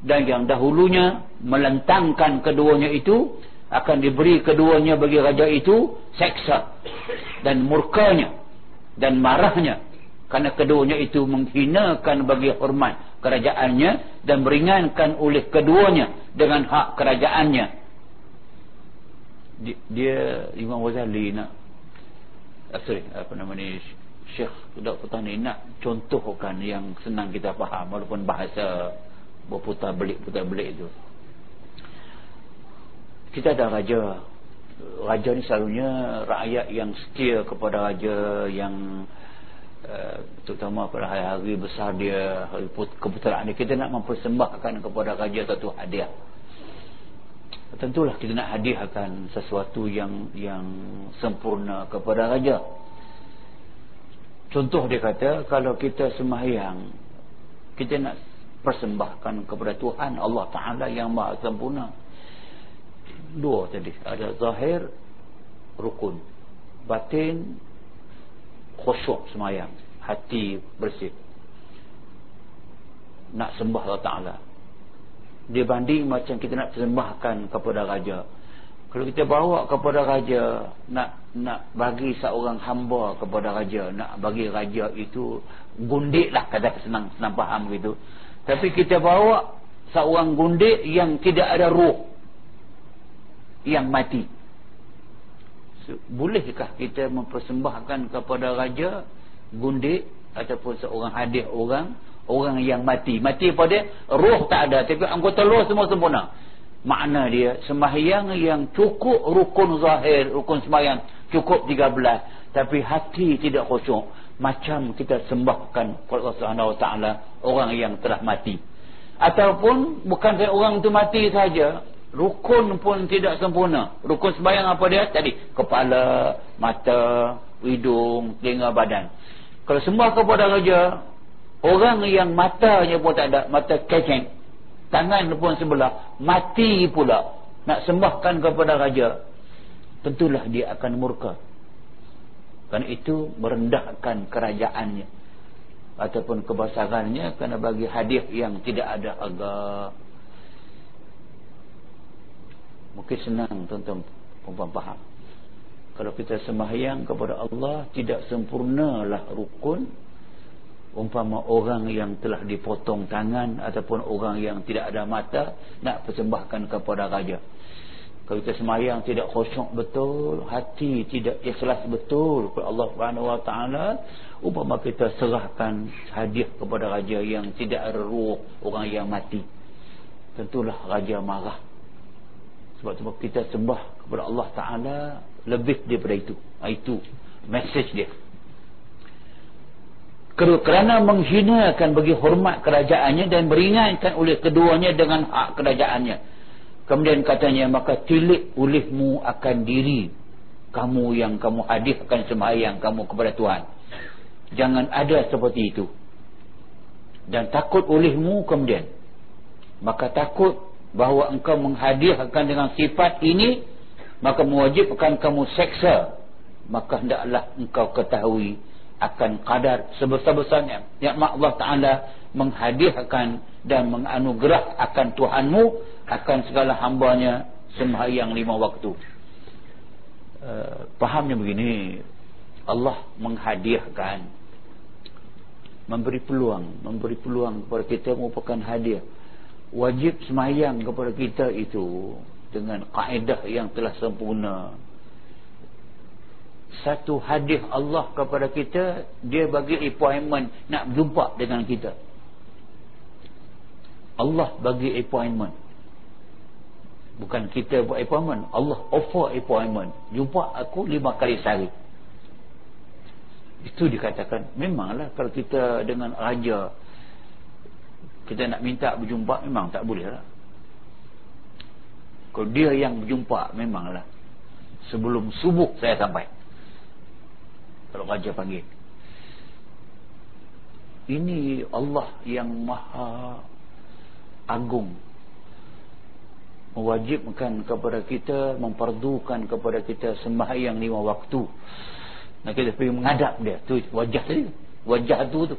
dan yang dahulunya melentangkan keduanya itu akan diberi keduanya bagi raja itu seksa dan murkanya dan marahnya kerana keduanya itu menghinakan bagi hormat kerajaannya dan meringankan oleh keduanya dengan hak kerajaannya. Dia Imam Ghazali nak ah, sorry apa nama ni Syekh Dr. Petani nak contohkan yang senang kita faham walaupun bahasa berputar belik putar belik itu kita ada raja. Raja ni selalunya rakyat yang setia kepada raja yang uh, terutama pada hari-hari besar dia hari keputeraan dia. Kita nak mempersembahkan kepada raja satu hadiah. Tentulah kita nak hadiahkan sesuatu yang yang sempurna kepada raja Contoh dia kata kalau kita sembahyang kita nak persembahkan kepada Tuhan Allah Taala yang Maha sempurna. Dua tadi, ada zahir rukun, batin khusyuk sembahyang, hati bersih. Nak sembah Allah Taala. Dibanding macam kita nak sembahkan kepada raja, kalau kita bawa kepada raja nak nak bagi seorang hamba kepada raja nak bagi raja itu gundik lah kata senang senang faham gitu. Tapi kita bawa seorang gundik yang tidak ada ruh yang mati. Bolehkah kita mempersembahkan kepada raja gundik ataupun seorang hadiah orang orang yang mati? Mati pada roh tak ada tapi anggota roh semua sempurna makna dia sembahyang yang cukup rukun zahir rukun sembahyang cukup 13 tapi hati tidak khusyuk. Macam kita sembahkan kepada Allah Subhanahu taala orang yang telah mati. Ataupun bukan orang itu mati saja rukun pun tidak sempurna. Rukun sembahyang apa dia? Tadi kepala mata hidung telinga badan. Kalau sembah kepada raja orang yang matanya pun tak ada mata keceng tangan pun sebelah mati pula. Nak sembahkan kepada raja tentulah dia akan murka. Kerana itu merendahkan kerajaannya. Ataupun kebesarannya kerana bagi hadiah yang tidak ada harga mungkin senang tuan-tuan perempuan faham. Kalau kita sembahyang kepada Allah tidak sempurnalah rukun umpama orang yang telah dipotong tangan ataupun orang yang tidak ada mata nak persembahkan kepada raja. Kalau kita semayang tidak khusyuk betul hati tidak ikhlas betul kepada Allah taala umpama kita serahkan hadiah kepada raja yang tidak ruh orang yang mati. Tentulah raja marah. Sebab tu kita sembah kepada Allah taala lebih daripada itu. Itu message dia kerana menghinakan bagi hormat kerajaannya dan beringatkan oleh keduanya dengan hak kerajaannya Kemudian katanya maka tilik olehmu akan diri kamu yang kamu hadiahkan sembahyang kamu kepada Tuhan. Jangan ada seperti itu. Dan takut olehmu kemudian. Maka takut bahawa engkau menghadiahkan dengan sifat ini maka mewajibkan kamu seksa maka hendaklah engkau ketahui akan kadar sebesar-besarnya. Nikmat Allah Taala menghadiahkan dan menganugerah akan Tuhanmu akan segala hambanya sembahyang lima waktu. Uh, fahamnya begini Allah menghadiahkan memberi peluang memberi peluang kepada kita merupakan hadiah. Wajib sembahyang kepada kita itu dengan kaedah yang telah sempurna satu hadiah Allah kepada kita dia bagi appointment nak jumpa dengan kita. Allah bagi appointment. Bukan kita buat appointment Allah offer appointment. Jumpa aku lima kali sehari. Itu dikatakan. Memanglah kalau kita dengan raja kita nak minta berjumpa memang tak boleh lah. Kalau dia yang berjumpa memanglah. Sebelum subuh saya sampai kalau raja panggil. Ini Allah yang maha agung. Mewajibkan kepada kita memperdukan kepada kita sembahyang lima waktu. Dan kita pergi menghadap dia. Tu wajah tadi. Wajah tu tu.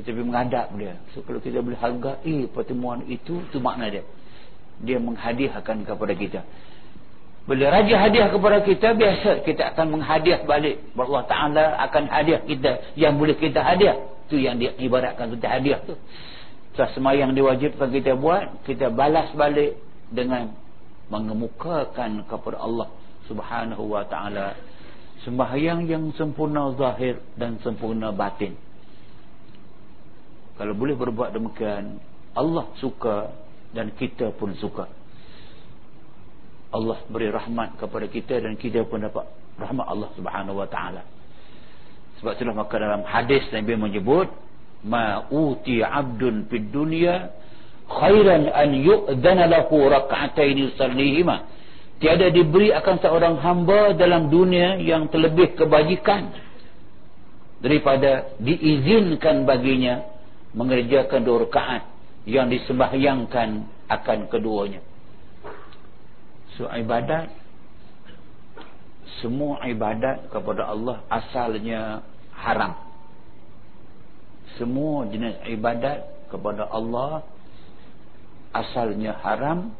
Kita pergi menghadap dia. So kalau kita boleh hargai pertemuan itu tu makna dia. Dia menghadiahkan kepada kita bila raja hadiah kepada kita biasa kita akan menghadiah balik. Allah Ta'ala akan hadiah kita yang boleh kita hadiah. Tu yang dia ibaratkan kita hadiah tu. Setelah semayang diwajibkan kita buat Kita balas balik dengan Mengemukakan kepada Allah Subhanahu wa ta'ala. Sembahyang yang sempurna zahir Dan sempurna batin. Kalau boleh berbuat demikian Allah suka Dan kita pun suka Allah beri rahmat kepada kita Dan kita pun dapat rahmat Allah subhanahu wa ta'ala. Sebab itulah maka dalam hadis Nabi menyebut ma uti abdun fid dunya khairan an yu'dhana lahu rak'atain yusallihima. Tiada diberi akan seorang hamba dalam dunia yang terlebih kebajikan daripada diizinkan baginya mengerjakan dua rakaat yang disembahyangkan akan keduanya so ibadat semua ibadat kepada Allah asalnya haram. Semua jenis ibadat kepada Allah asalnya haram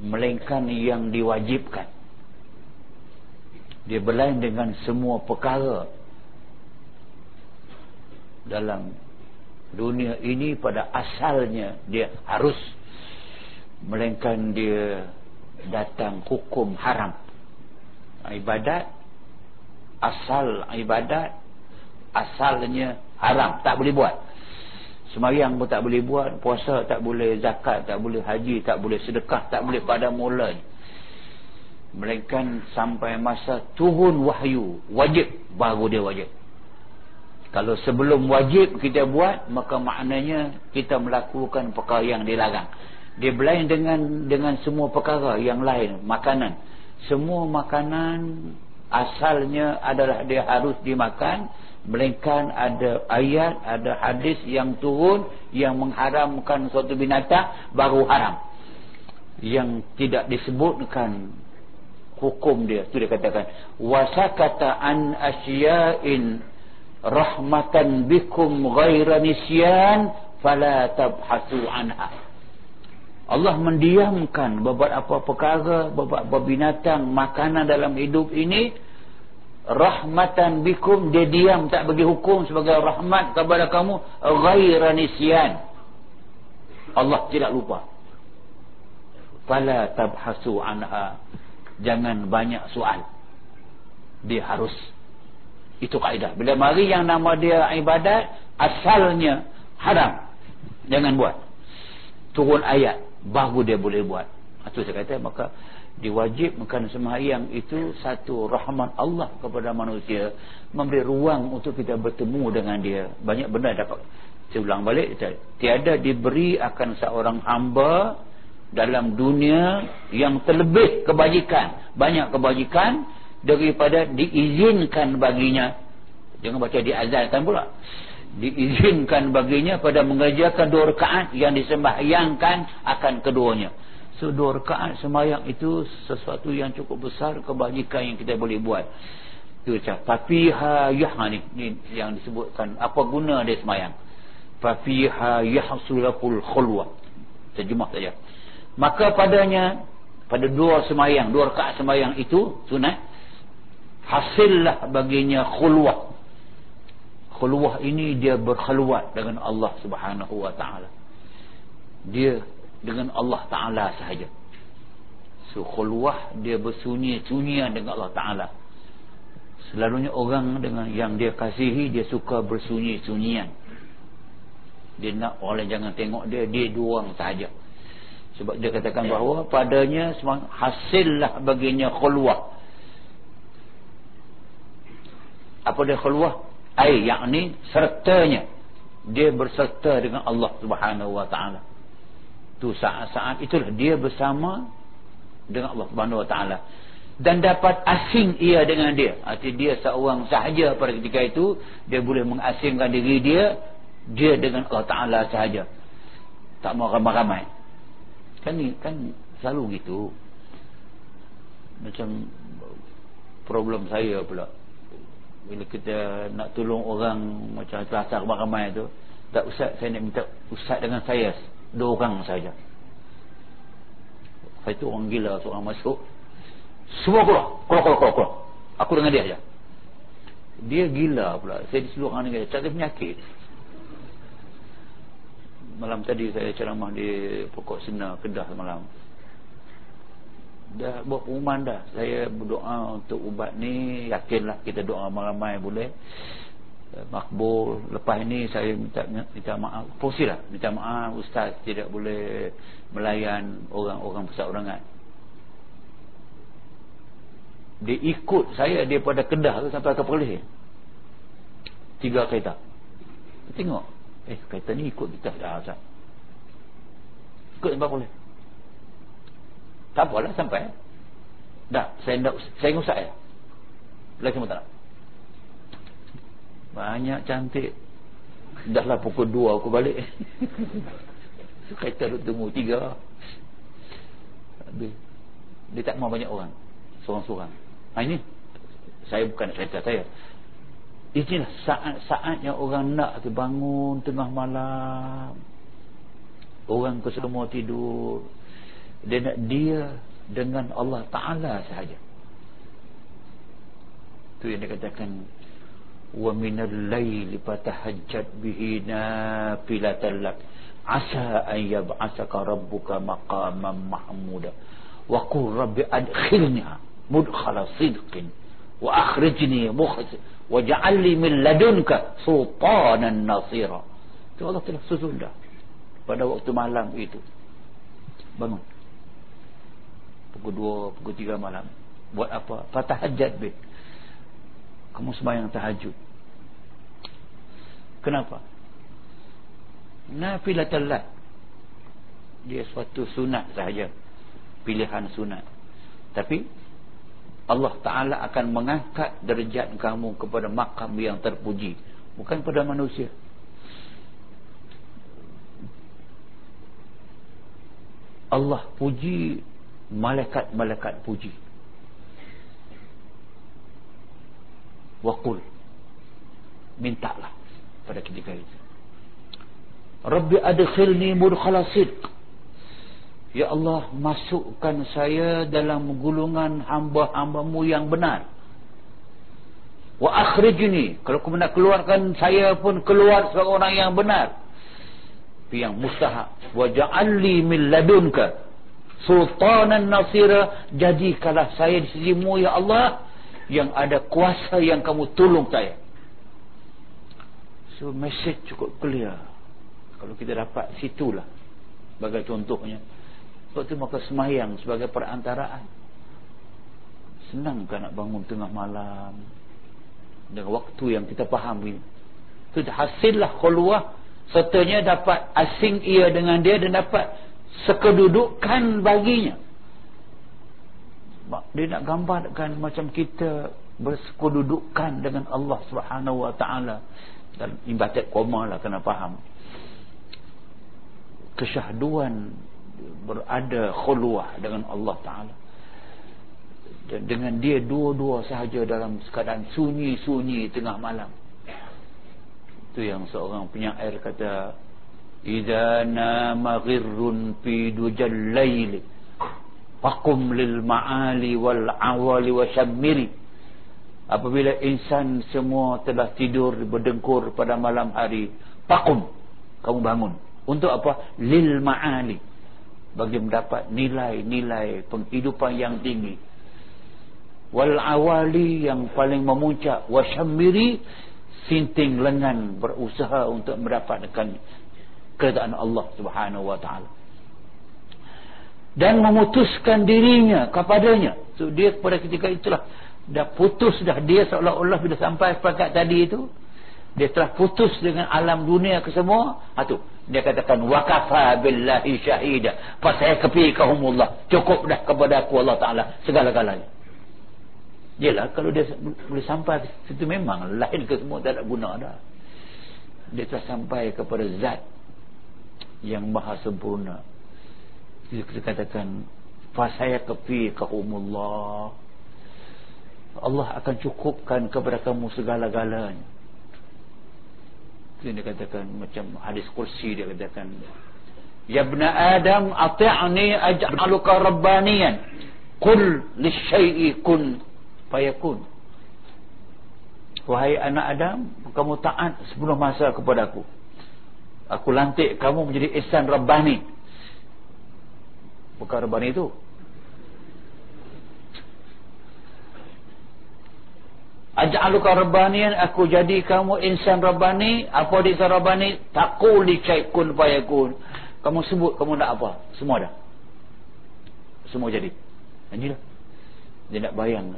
melainkan yang diwajibkan. Dia berlain dengan semua perkara dalam dunia ini pada asalnya dia harus melainkan dia datang hukum haram. Ibadat asal ibadat asalnya haram. Tak boleh buat. Semayang pun tak boleh buat puasa tak boleh zakat tak boleh haji tak boleh sedekah tak boleh pada mula melainkan sampai masa turun wahyu wajib baru dia wajib. Kalau sebelum wajib kita buat maka maknanya kita melakukan perkara yang dilarang dia berlain dengan dengan semua perkara yang lain. Makanan. Semua makanan asalnya adalah dia harus dimakan. Melainkan ada ayat ada hadis yang turun yang mengharamkan suatu binatang baru haram. Yang tidak disebutkan hukum dia. Itu dia katakan wasakata an asya'in rahmatan bikum ghaira nisyan fala tabhasu anha Allah mendiamkan beberapa perkara beberapa binatang makanan dalam hidup ini rahmatan bikum dia diam tak bagi hukum sebagai rahmat kepada kamu ghaira nisyan. Allah tidak lupa. Fala tabhasu anha. Jangan banyak soal. Dia harus. Itu kaedah. Bila mari yang nama dia ibadat asalnya haram. Jangan buat. Turun ayat baru dia boleh buat. Itu saya kata maka diwajibkan sembahyang itu satu rahmat Allah kepada manusia memberi ruang untuk kita bertemu dengan dia. Banyak benda dapat. Saya ulang balik tiada diberi akan seorang hamba dalam dunia yang terlebih kebajikan. Banyak kebajikan daripada diizinkan baginya. Jangan baca diazalkan pula diizinkan baginya pada mengerjakan dua rakaat yang disembahyangkan akan keduanya. So dua rakaat sembahyang itu sesuatu yang cukup besar kebajikan yang kita boleh buat. Itu tapi ha yah ni, yang disebutkan apa guna dia sembahyang? Fa fiha khulwa. Terjemah saja. Maka padanya pada dua semayang dua rakaat semayang itu sunat hasillah baginya khulwah khulwah ini dia berkhulwat dengan Allah subhanahu wa ta'ala. Dia dengan Allah ta'ala sahaja. So khulwah dia bersunyi-sunyian dengan Allah ta'ala. Selalunya orang dengan yang dia kasihi dia suka bersunyi-sunyian. Dia nak orang jangan tengok dia dia dua orang sahaja. Sebab dia katakan bahawa padanya hasillah baginya khulwah apa dia khulwah ai yakni sertanya. Dia berserta dengan Allah Subhanahu wa taala. Tu saat-saat itulah dia bersama dengan Allah Subhanahu wa taala. Dan dapat asing ia dengan dia. Arti dia seorang sahaja pada ketika itu dia boleh mengasingkan diri dia dia dengan Allah Taala sahaja. Tak mau ramai-ramai kan kan selalu gitu. Macam problem saya pula bila kita nak tolong orang macam terasa ramai-ramai tu tak usah saya nak minta ustaz dengan saya. Dua orang saja. Saya tu orang gila seorang masuk. Semua keluar. Keluar keluar keluar, keluar. aku dengan dia aja dia gila pula. Saya di seluruh orang ni tak ada penyakit. Malam tadi saya ceramah di pokok sinar kedah malam dah buat pengumuman dah. Saya berdoa untuk ubat ni. Yakinlah kita doa ramai-ramai boleh. Eh, makbul. Lepas ini saya minta minta maaf. Posilah minta maaf ustaz. Tidak boleh melayan orang-orang perseorangan dia ikut saya daripada kedah sampai ke perlis. Tiga kereta. Tengok. Eh kereta ni ikut kita dah Ikut sampai boleh Tak apalah sampai. Dah saya nak Saya ngusap ya Lagi semua tak nak. Banyak cantik. Dah lah pukul 2 aku balik. (laughs) Kereta duduk tunggu 3 Habis. Dia tak mau banyak orang. Seorang-seorang. Ha ini. Saya bukan kereta saya. Inilah saat-saatnya orang nak tu bangun tengah malam. Orang ke semua tidur. Nak dia dengan Allah Ta'ala sahaja. Itu yang dikatakan. Wa minal layli fatahajjad bihi nafilatan lak. Asa an yab'asaka rabbuka maqaman mahmuda. Wa qul rabbi adkhilni mudkhala sidqin. Wa akhrijni mukhzir waj'alni min ladunka sultanan nasira itu Allah telah susun dah pada waktu malam itu bangun pukul 2 pukul 3 malam. Buat apa? Fatahajjat bit kamu sembahyang tahajud. Kenapa? Nafilatul lat dia suatu sunat sahaja. Pilihan sunat. Tapi Allah Ta'ala akan mengangkat derajat kamu kepada makam yang terpuji. Bukan pada manusia. Allah puji malaikat-malaikat puji. Waqul. Mintalah pada ketika itu Rabbi adkhilni mudkhala sidq. Ya Allah masukkan saya dalam gulungan hamba-hambamu yang benar. Wa akhrijni. Kalau kamu nak keluarkan saya pun keluar sebagai orang yang benar. Yang mustahak. Wa ja'alli min ladunka sultanan nasira jadikanlah saya di sisimu ya Allah yang ada kuasa yang kamu tolong saya. So message cukup clear. Kalau kita dapat situlah. Sebagai contohnya. Sebab tu maka semayang sebagai perantaraan. Senang kan nak bangun tengah malam? Dengan waktu yang kita faham itu hasillah keluar sertanya dapat asing ia dengan dia dan dapat sekedudukan baginya. Dia nak gambarkan macam kita bersekedudukan dengan Allah subhanahu wa ta'ala. Dan imbatat koma lah kena faham. Kesyahduan berada khuluah dengan Allah ta'ala. Dengan dia dua-dua sahaja dalam keadaan sunyi-sunyi tengah malam. Itu yang seorang penyair kata idza nama ghirrun fi dujal lail faqum lil ma'ali wal awali wa syammiri apabila insan semua telah tidur berdengkur pada malam hari faqum kamu bangun. Untuk apa? Lil ma'ali. Bagi mendapat nilai-nilai penghidupan yang tinggi. Wal awali yang paling memuncak wasyamiri sinting lengan berusaha untuk mendapatkan keredaan Allah Subhanahu wa taala. Dan memutuskan dirinya kepadanya. So dia pada ketika itulah dah putus dah. Dia seolah-olah bila sampai peringkat tadi itu dia telah putus dengan alam dunia ke semua. Ha tu. Dia katakan waqafa billahi syahida. Fa saya kepikahumullah cukup dah kepada aku Allah taala. Segala-galanya. Yelah kalau dia boleh sampai situ memang lain ke semua tak ada guna dah. Dia telah sampai kepada zat yang maha sempurna. Kita katakan fasaya kefi kahumullah. Allah akan cukupkan kepada kamu segala-galanya. Dia katakan macam hadis kursi dia katakan Ya ibna Adam ati'ni aj'aluka rabbaniyan qul lisyai'i kun fayakun wahai anak Adam kamu taat sebelum masa kepada aku aku lantik kamu menjadi ihsan rabbani bukan rabbani itu Aj'aluka rabbanian aku jadi kamu insan rabbani apa di insan rabbani taqul li kun fayakun kamu sebut kamu nak apa? Semua dah. Semua jadi. Inilah dia nak bayang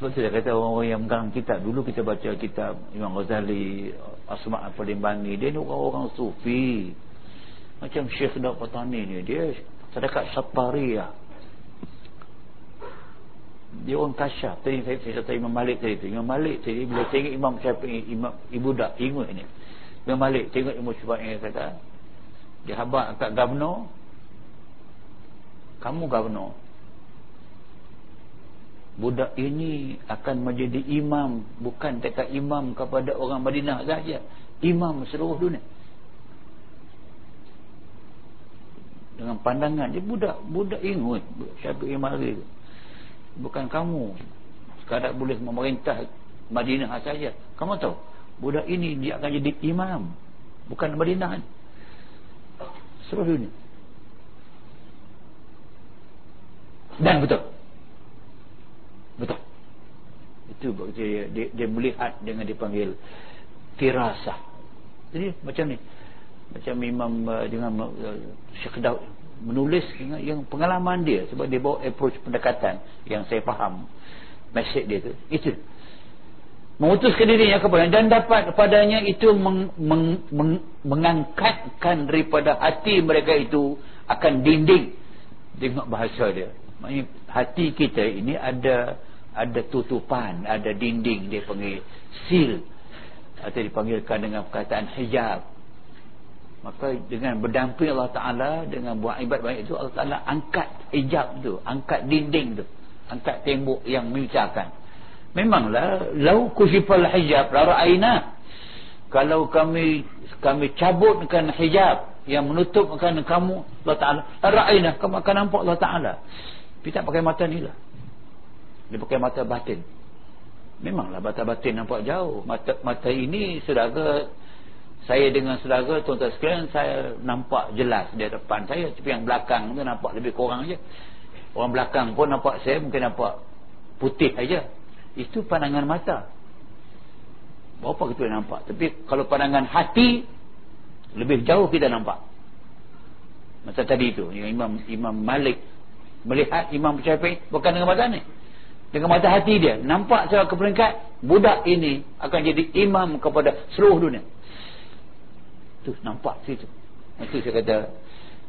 sebab dia kata orang-orang yang megang kitab Dulu kita baca kitab Imam Ghazali Asma' Al-Falimbani Dia ni orang-orang sufi. Macam Syekh Daud Patani ni Dia sedekat Syattariyah Dia orang kasyaf. Tadi saya, saya kata Imam Malik tadi tu. Imam Malik tadi Bila tengok Imam Syafi'i Imam Ibu Dak Ingat ni. Imam Malik tengok Imam Syafi'i kata Dia habak kat gavno Kamu gavno budak ini akan menjadi imam bukan dekat imam kepada orang Madinah saja imam seluruh dunia. Dengan pandangan dia budak budak ingut imam itu bukan kamu. Sekadar boleh memerintah Madinah saja kamu tahu budak ini dia akan jadi imam. Bukan Madinah seluruh dunia. Dan betul betul. Itu dia, dia, dia melihat dengan dipanggil firasah. Jadi macam ni. Macam imam uh, dengan uh, Syekh Daud menulis yang pengalaman dia sebab dia bawa approach pendekatan yang saya faham. Mesej dia tu. Itu. Memutuskan dirinya kepada dan dapat padanya itu meng, meng, meng, mengangkatkan daripada hati mereka itu akan dinding. Tengok bahasa dia. Maksudnya, hati kita ini ada ada tutupan ada dinding dia panggil seal. Atau dipanggilkan dengan perkataan hijab. Maka dengan berdamping Allah Ta'ala dengan buat ibadat banyak itu Allah Ta'ala angkat hijab tu angkat dinding tu angkat tembok yang memisahkan memanglah lau kusifal hijab ra'ayna. Kalau kami kami cabutkan hijab yang menutupkan kamu Allah Ta'ala ra'ayna kamu akan nampak Allah Ta'ala. Kita pakai mata ni lah dia pakai mata batin. Memanglah mata batin nampak jauh. Mata mata ini saudara saya dengan saudara tuan-tuan sekalian saya nampak jelas di depan saya. Tapi yang belakang tu nampak lebih kurang aja orang belakang pun nampak saya mungkin nampak putih aja. Itu pandangan mata. Berapa kita nampak? Tapi kalau pandangan hati lebih jauh kita nampak. Macam tadi itu Imam Imam Malik melihat Imam Syafi'i bukan dengan mata ni dengan mata hati dia. Nampak secara keperingkat budak ini akan jadi imam kepada seluruh dunia. Tu nampak situ. Itu saya kata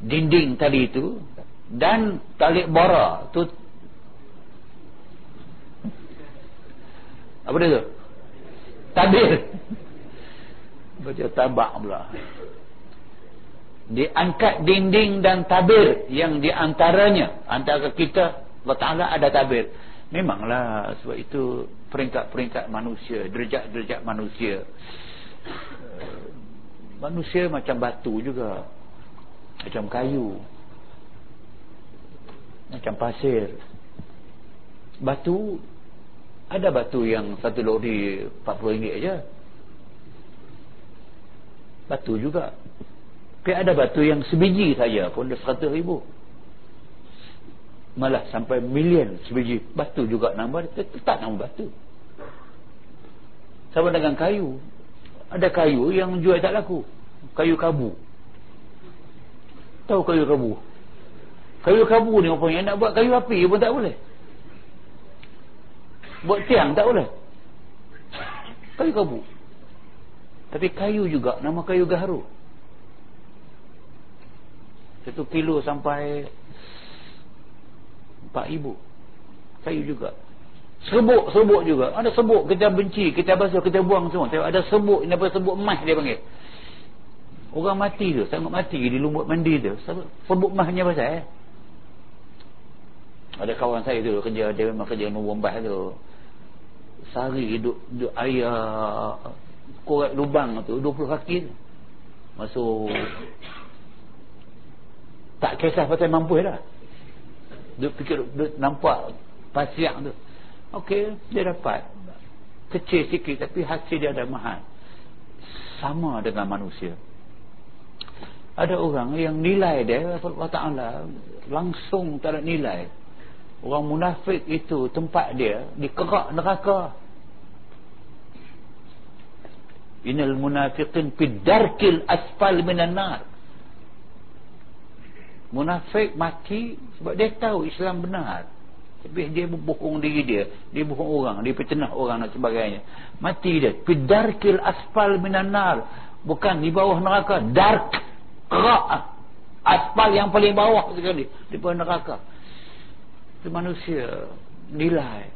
dinding tadi itu dan talik bara tu. Apa dia tu? Tabir. Baca tabak pula. Diangkat dinding dan tabir yang diantaranya antara kita Allah Ta'ala ada tabir memanglah sebab itu peringkat-peringkat manusia derajat-derajat manusia. Manusia macam batu juga. Macam kayu. Macam pasir. Batu ada batu yang satu lori 40 ringgit aja batu juga. Tapi ada batu yang sebiji saja pun dah 100 ribu malah sampai million sebiji batu juga nama tetap nama batu. Sama dengan kayu. Ada kayu yang jual tak laku. Kayu kabu. Tahu kayu kabu? Kayu kabu ni apa yang nak buat kayu api pun tak boleh. Buat tiang tak boleh. Kayu kabu. Tapi kayu juga nama kayu gaharu. Satu kilo sampai empat ibu kayu juga Serbuk-serbuk juga. Ada serbuk kita benci, kita basuh, kita buang semua. Tengok ada serbuk, apa serbuk emas dia panggil. Orang mati tu, sangat mati di lumut mandi tu. Serbuk emasnya pasal eh. Ada kawan saya tu kerja, dia memang kerja nombor embas tu. Sehari duduk, duduk air korek lubang tu, 20 kaki tu. Masuk tak kisah pasal mampu dah. Duduk fikir, duduk nampak pasiak tu. Okey, dia dapat kecil sikit tapi hasil dia ada mahal. Sama dengan manusia. Ada orang yang nilai dia Allah Taala langsung tak ada nilai. Orang munafik itu tempat dia di kerak neraka. Innal munafiqin fi darkil asfal minan nar. Munafik mati sebab dia tahu Islam benar. Tapi dia bohong diri dia. Dia bohong orang. Dia fitnah orang dan sebagainya. Mati dia. Fidarkil aspal minanar. Bukan di bawah neraka. Dark. Kerak. Aspal yang paling bawah sekali. Di bawah neraka. Itu manusia. Nilai.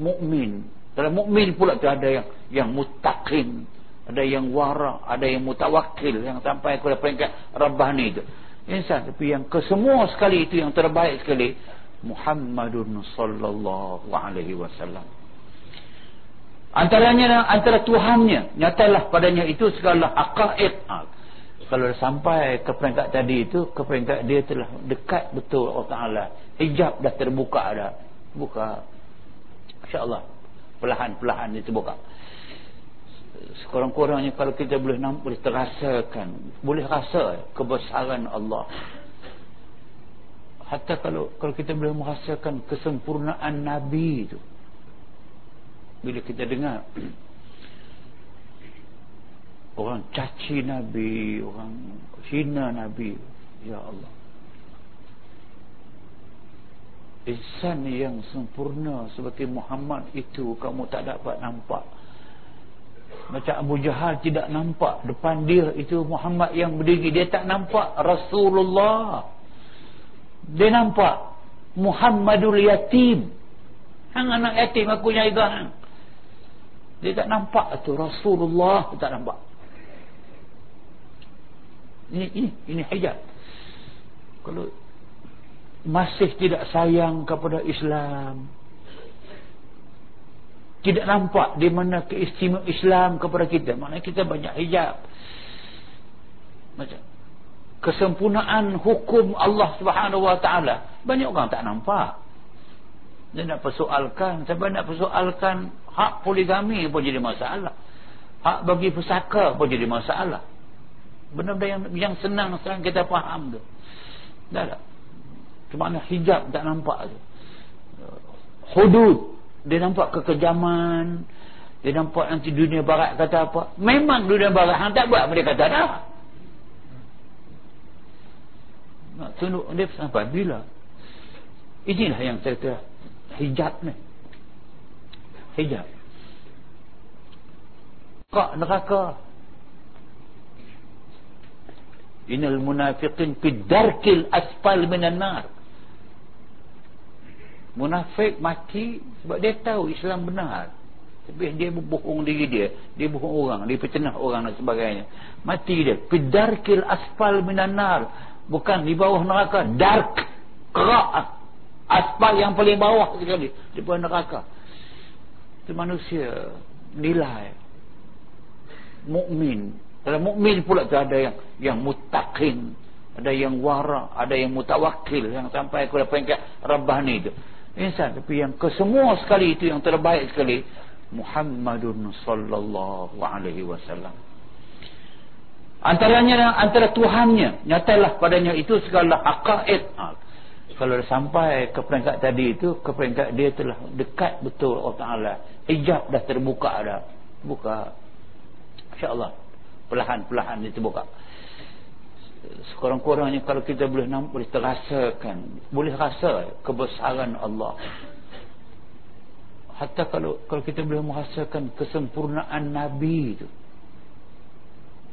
Mukmin. Dalam mukmin pula tu ada yang yang mutakin. Ada yang wara. Ada yang mutawakil. Yang sampai kepada peringkat Rabbani itu. Insan. Tapi yang kesemua sekali itu yang terbaik sekali Muhammadun sallallahu alaihi wasallam. Antaranya antara Tuhannya nyatalah padanya itu segala aqaid. Ha. Kalau sampai ke peringkat tadi itu ke peringkat dia telah dekat betul Allah Taala. Hijab dah terbuka dah. Buka. Masya-Allah. Perlahan-perlahan dia terbuka. Sekurang-kurangnya kalau kita boleh nampak boleh terasakan, boleh rasa kebesaran Allah. Hatta kalau kalau kita boleh merasakan kesempurnaan nabi itu. Bila kita dengar (clears throat) orang caci nabi orang hina nabi ya Allah. Ihsan yang sempurna seperti Muhammad itu kamu tak dapat nampak macam Abu Jahal tidak nampak depan dia itu Muhammad yang berdiri. Dia tak nampak Rasulullah. Dia nampak Muhammadul Yatim. Hang anak yatim aku nyai hang. Dia tak nampak tu Rasulullah dia tak nampak. Ini ini ini hijab. Kalau masih tidak sayang kepada Islam tidak nampak di mana keistimewaan Islam kepada kita. Maknanya kita banyak hijab. Macam kesempurnaan hukum Allah Subhanahu wa taala. Banyak orang tak nampak. Dia nak persoalkan. Sampai nak persoalkan hak poligami pun jadi masalah. Hak bagi pusaka pun jadi masalah. Benda-benda yang, yang senang sekarang kita faham tu. Dah tak? Cuma hijab tak nampak tu. Hudud dia nampak kekejaman. Dia nampak nanti dunia barat kata apa. Memang dunia barat hang tak buat dia kata dah. Nak tunduk dia sampai bila? Inilah yang saya kata hijab ni. Hijab. Kak neraka. Inal munafiqin fi darkil asfal minan nar munafik mati sebab dia tahu Islam benar. Tapi dia berbohong diri dia dia bohong orang dia pecenah orang dan sebagainya. Mati dia. Fidarkil asfal minanar bukan di bawah neraka. Dark. Kerak. Aspal yang paling bawah sekali. Di bawah neraka. Itu manusia. Nilai. Mukmin. Dalam mukmin pula tu ada yang yang mutakin ada yang wara ada yang mutawakil yang sampai kepada peringkat rabbani itu insan tapi yang kesemua sekali itu yang terbaik sekali Muhammadun sallallahu alaihi wasallam. Antaranya antara Tuhannya nyatalah padanya itu segala haqaid ha. kalau sampai ke peringkat tadi itu ke peringkat dia telah dekat betul Allah Taala. Hijab dah terbuka dah. Buka. Insyaallah perlahan-perlahan dia terbuka sekurang-kurangnya kalau kita boleh nampak boleh terasakan boleh rasa kebesaran Allah. Hatta kalau kalau kita boleh merasakan kesempurnaan Nabi itu.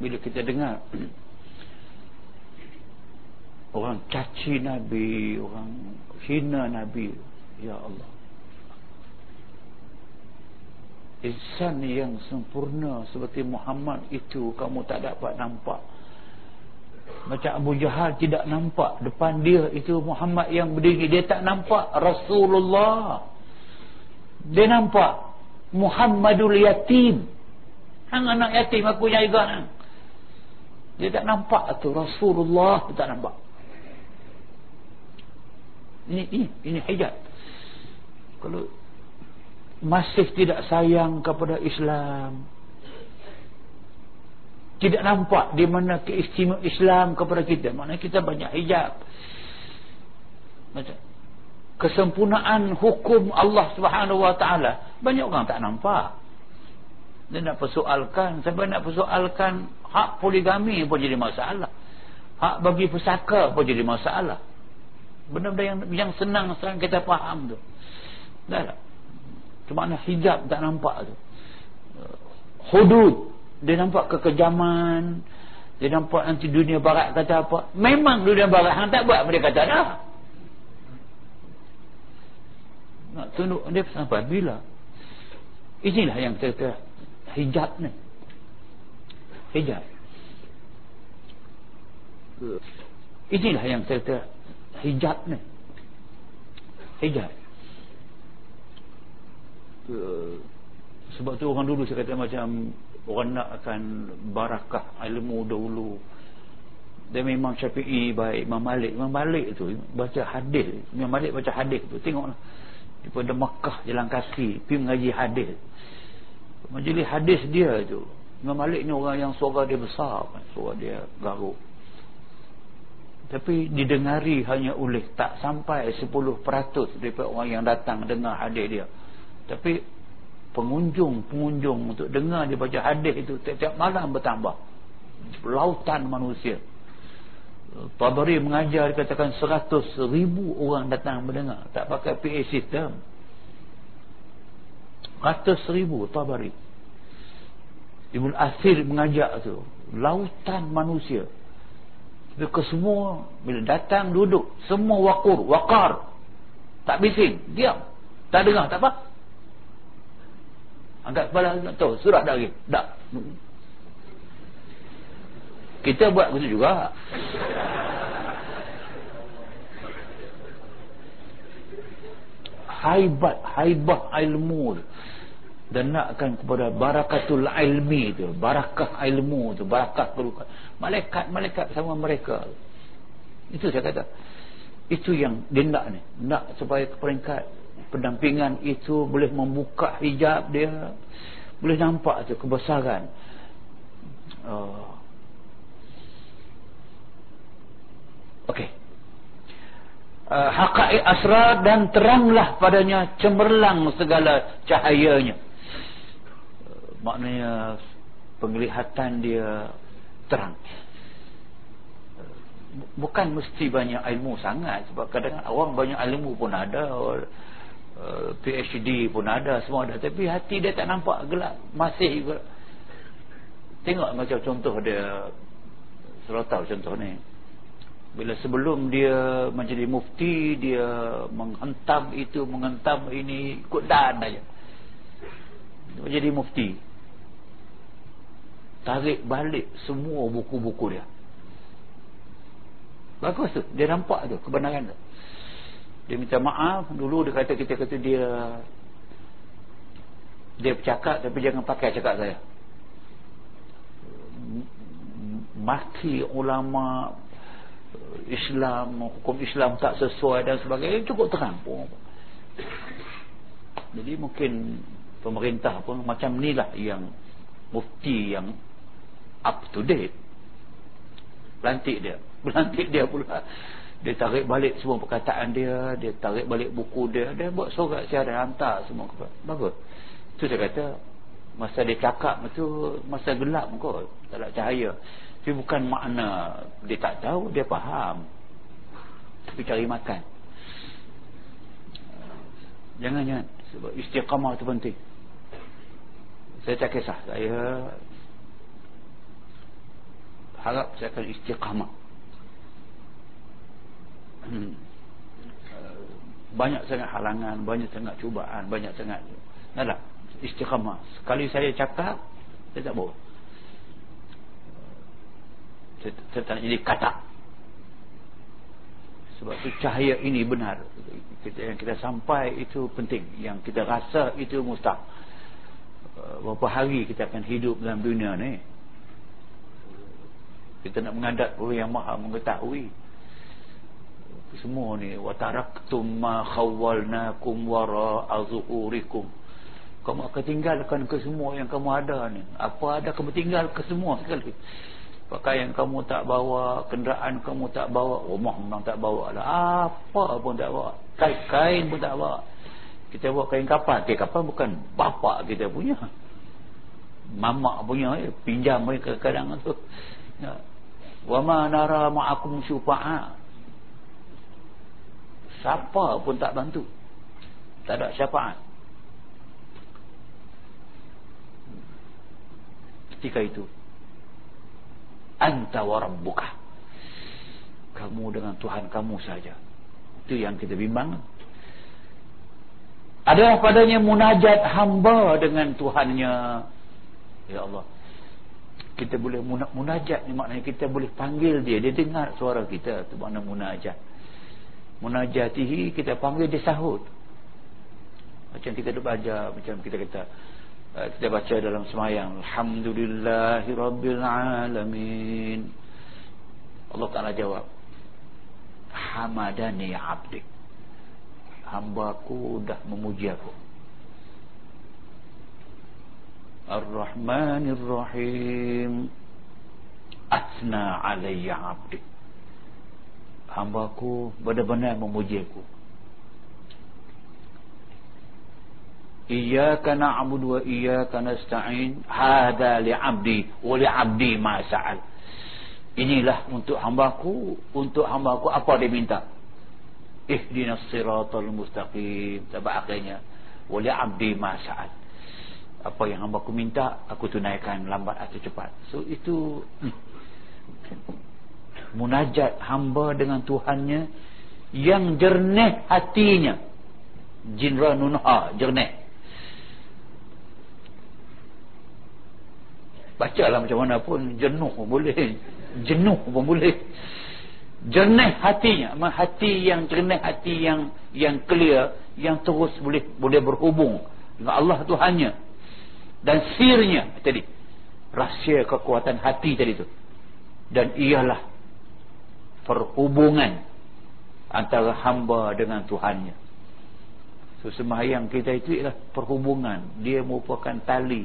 Bila kita dengar (clears throat) orang caci Nabi orang hina Nabi ya Allah. Insan yang sempurna seperti Muhammad itu kamu tak dapat nampak macam Abu Jahal tidak nampak. Depan dia itu Muhammad yang berdiri. Dia tak nampak Rasulullah. Dia nampak Muhammadul Yatim. Hang anak yatim aku jaga hang dia tak nampak tu. Rasulullah dia tak nampak. Ini ini ini hijab. Kalau masih tidak sayang kepada Islam tidak nampak di mana keistimewaan Islam kepada kita. Mana kita banyak hijab. Macam kesempurnaan hukum Allah Subhanahu Wa Taala. Banyak orang tak nampak. Dia nak persoalkan. Sampai nak persoalkan hak poligami pun jadi masalah. Hak bagi pusaka pun jadi masalah. Benda-benda yang, yang senang sekarang kita faham tu. Dah tak? Cuma hijab tak nampak tu. Hudud dia nampak kekejaman. Dia nampak nanti dunia barat kata apa. Memang dunia barat hang tak buat dia kata dah. Nak tunduk dia sampai bila? Inilah yang saya kata hijab ni. Hijab. Inilah yang saya kata hijab ni. Hijab. Sebab tu orang dulu saya kata macam orang nak akan barakah ilmu dahulu. Dan memang syafi'i baik Imam Malik. Imam Malik tu baca hadis. Imam Malik baca hadis tu. Tengoklah. Daripada Makkah jalan kaki pergi mengaji hadis. Majlis hadis dia tu. Imam Malik ni orang yang suara dia besar. Suara dia garuk. Tapi didengari hanya oleh tak sampai 10% daripada orang yang datang dengar hadis dia. Tapi pengunjung-pengunjung untuk dengar dia baca hadis itu tiap-tiap malam bertambah. Lautan manusia. Tabari mengajar dikatakan seratus ribu orang datang mendengar. Tak pakai PA system. Ratus ribu Tabari. Ibn Asir mengajak tu. Lautan manusia. Tapi ke semua bila datang duduk semua wakur wakar. Tak bising diam. Tak dengar tak apa angkat kepala nak tahu surat dah lagi. Tak kita buat begitu juga. Haibat haibah ilmu dan nakkan kepada barakatul ilmi tu. Barakah ilmu tu. Barakah kerukan malaikat-malaikat sama mereka. Itu saya kata. Itu yang dia nak ni. Nak supaya ke peringkat pendampingan itu boleh membuka hijab dia boleh nampak tu kebesaran. Uh, okey. Uh, haqaiq asrar dan teranglah padanya cemerlang segala cahayanya. Maknanya penglihatan dia terang. Bukan mesti banyak ilmu sangat sebab kadang orang banyak ilmu pun ada uh, PhD pun ada semua ada. Tapi hati dia tak nampak gelap masih juga tengok macam contoh dia serotau contoh ni. Bila sebelum dia menjadi mufti dia menghentam itu menghentam ini ikut dan aja. Menjadi mufti. Tarik balik semua buku-buku dia. Bagus tu. Dia nampak tu kebenaran tu. Dia minta maaf. Dulu dia kata kita kata dia dia bercakap tapi jangan pakai cakap saya. Maki ulama Islam, hukum Islam tak sesuai dan sebagainya cukup terang pun. Jadi mungkin pemerintah pun macam ni lah yang mufti yang up to date. Lantik dia berlantik dia pula dia tarik balik semua perkataan dia dia tarik balik buku dia dia buat surat saya ada hantar semua kepada bagus. Tu dia kata masa dia cakap tu masa gelap kot tak ada cahaya. Tapi bukan makna dia tak tahu dia faham. Tapi cari makan. Jangan-jangan sebab istiqamah tu penting. Saya tak kisah. Saya harap saya akan istiqamah hmm. banyak sangat halangan banyak sangat cubaan banyak sangat tak istiqamah. Sekali saya cakap saya tak boleh. Saya, tak jadi kata. Sebab tu cahaya ini benar. Kita, yang kita sampai itu penting. Yang kita rasa itu mustah berapa hari kita akan hidup dalam dunia ni? Kita nak mengadat orang yang maha mengetahui semua ni. Wa taraktum ma khawwalnakum wara azhurikum kamu akan tinggalkan ke semua yang kamu ada ni. Apa ada kamu tinggal ke semua (laughs) sekali. Pakaian kamu tak bawa kenderaan kamu tak bawa. Rumah memang tak bawa lah. Apa pun tak bawa. Kain, kain pun tak bawa. Kita bawa kain kapal. Kain kapal bukan bapak kita punya. Mamak punya eh, pinjam mereka kadang tu. Ya. wa ma nara ma'akum syufa'a siapa pun tak bantu. Tak ada syafaat. Ketika itu anta wa rabbuka. Kamu dengan Tuhan kamu saja. Itu yang kita bimbang. Adalah padanya munajat hamba dengan Tuhannya. Ya Allah. Kita boleh munajat ni maknanya kita boleh panggil dia. Dia dengar suara kita itu makna munajat munajatihi kita panggil dia sahut. Macam kita baca macam kita kata uh, kita baca dalam semayang alhamdulillahi rabbil alamin. Allah Taala jawab hamadani abdi hambaku dah memuji aku. Ar-rahmanir rahim. Asna alayya abdi hambaku benar-benar memuji aku. Iyyaka na'budu wa iyyaka nasta'in. Hadha li'abdi wa li'abdi ma sa'al. Inilah untuk hambaku untuk hambaku apa dia minta? Ihdinas siratal mustaqim. Sampai akhirnya wa li'abdi ma sa'al. Apa yang hambaku minta aku tunaikan lambat atau cepat. So itu hmm munajat hamba dengan Tuhannya yang jernih hatinya. Jinra nunha jernih. Bacalah macam mana pun jenuh pun boleh. Jenuh pun boleh. Jernih hatinya. Hati yang jernih hati yang yang clear yang terus boleh boleh berhubung dengan Allah Tuhannya. Dan sirnya tadi. Rahsia kekuatan hati tadi tu. Dan ialah perhubungan antara hamba dengan Tuhannya. So sembahyang kita itu ialah perhubungan. Dia merupakan tali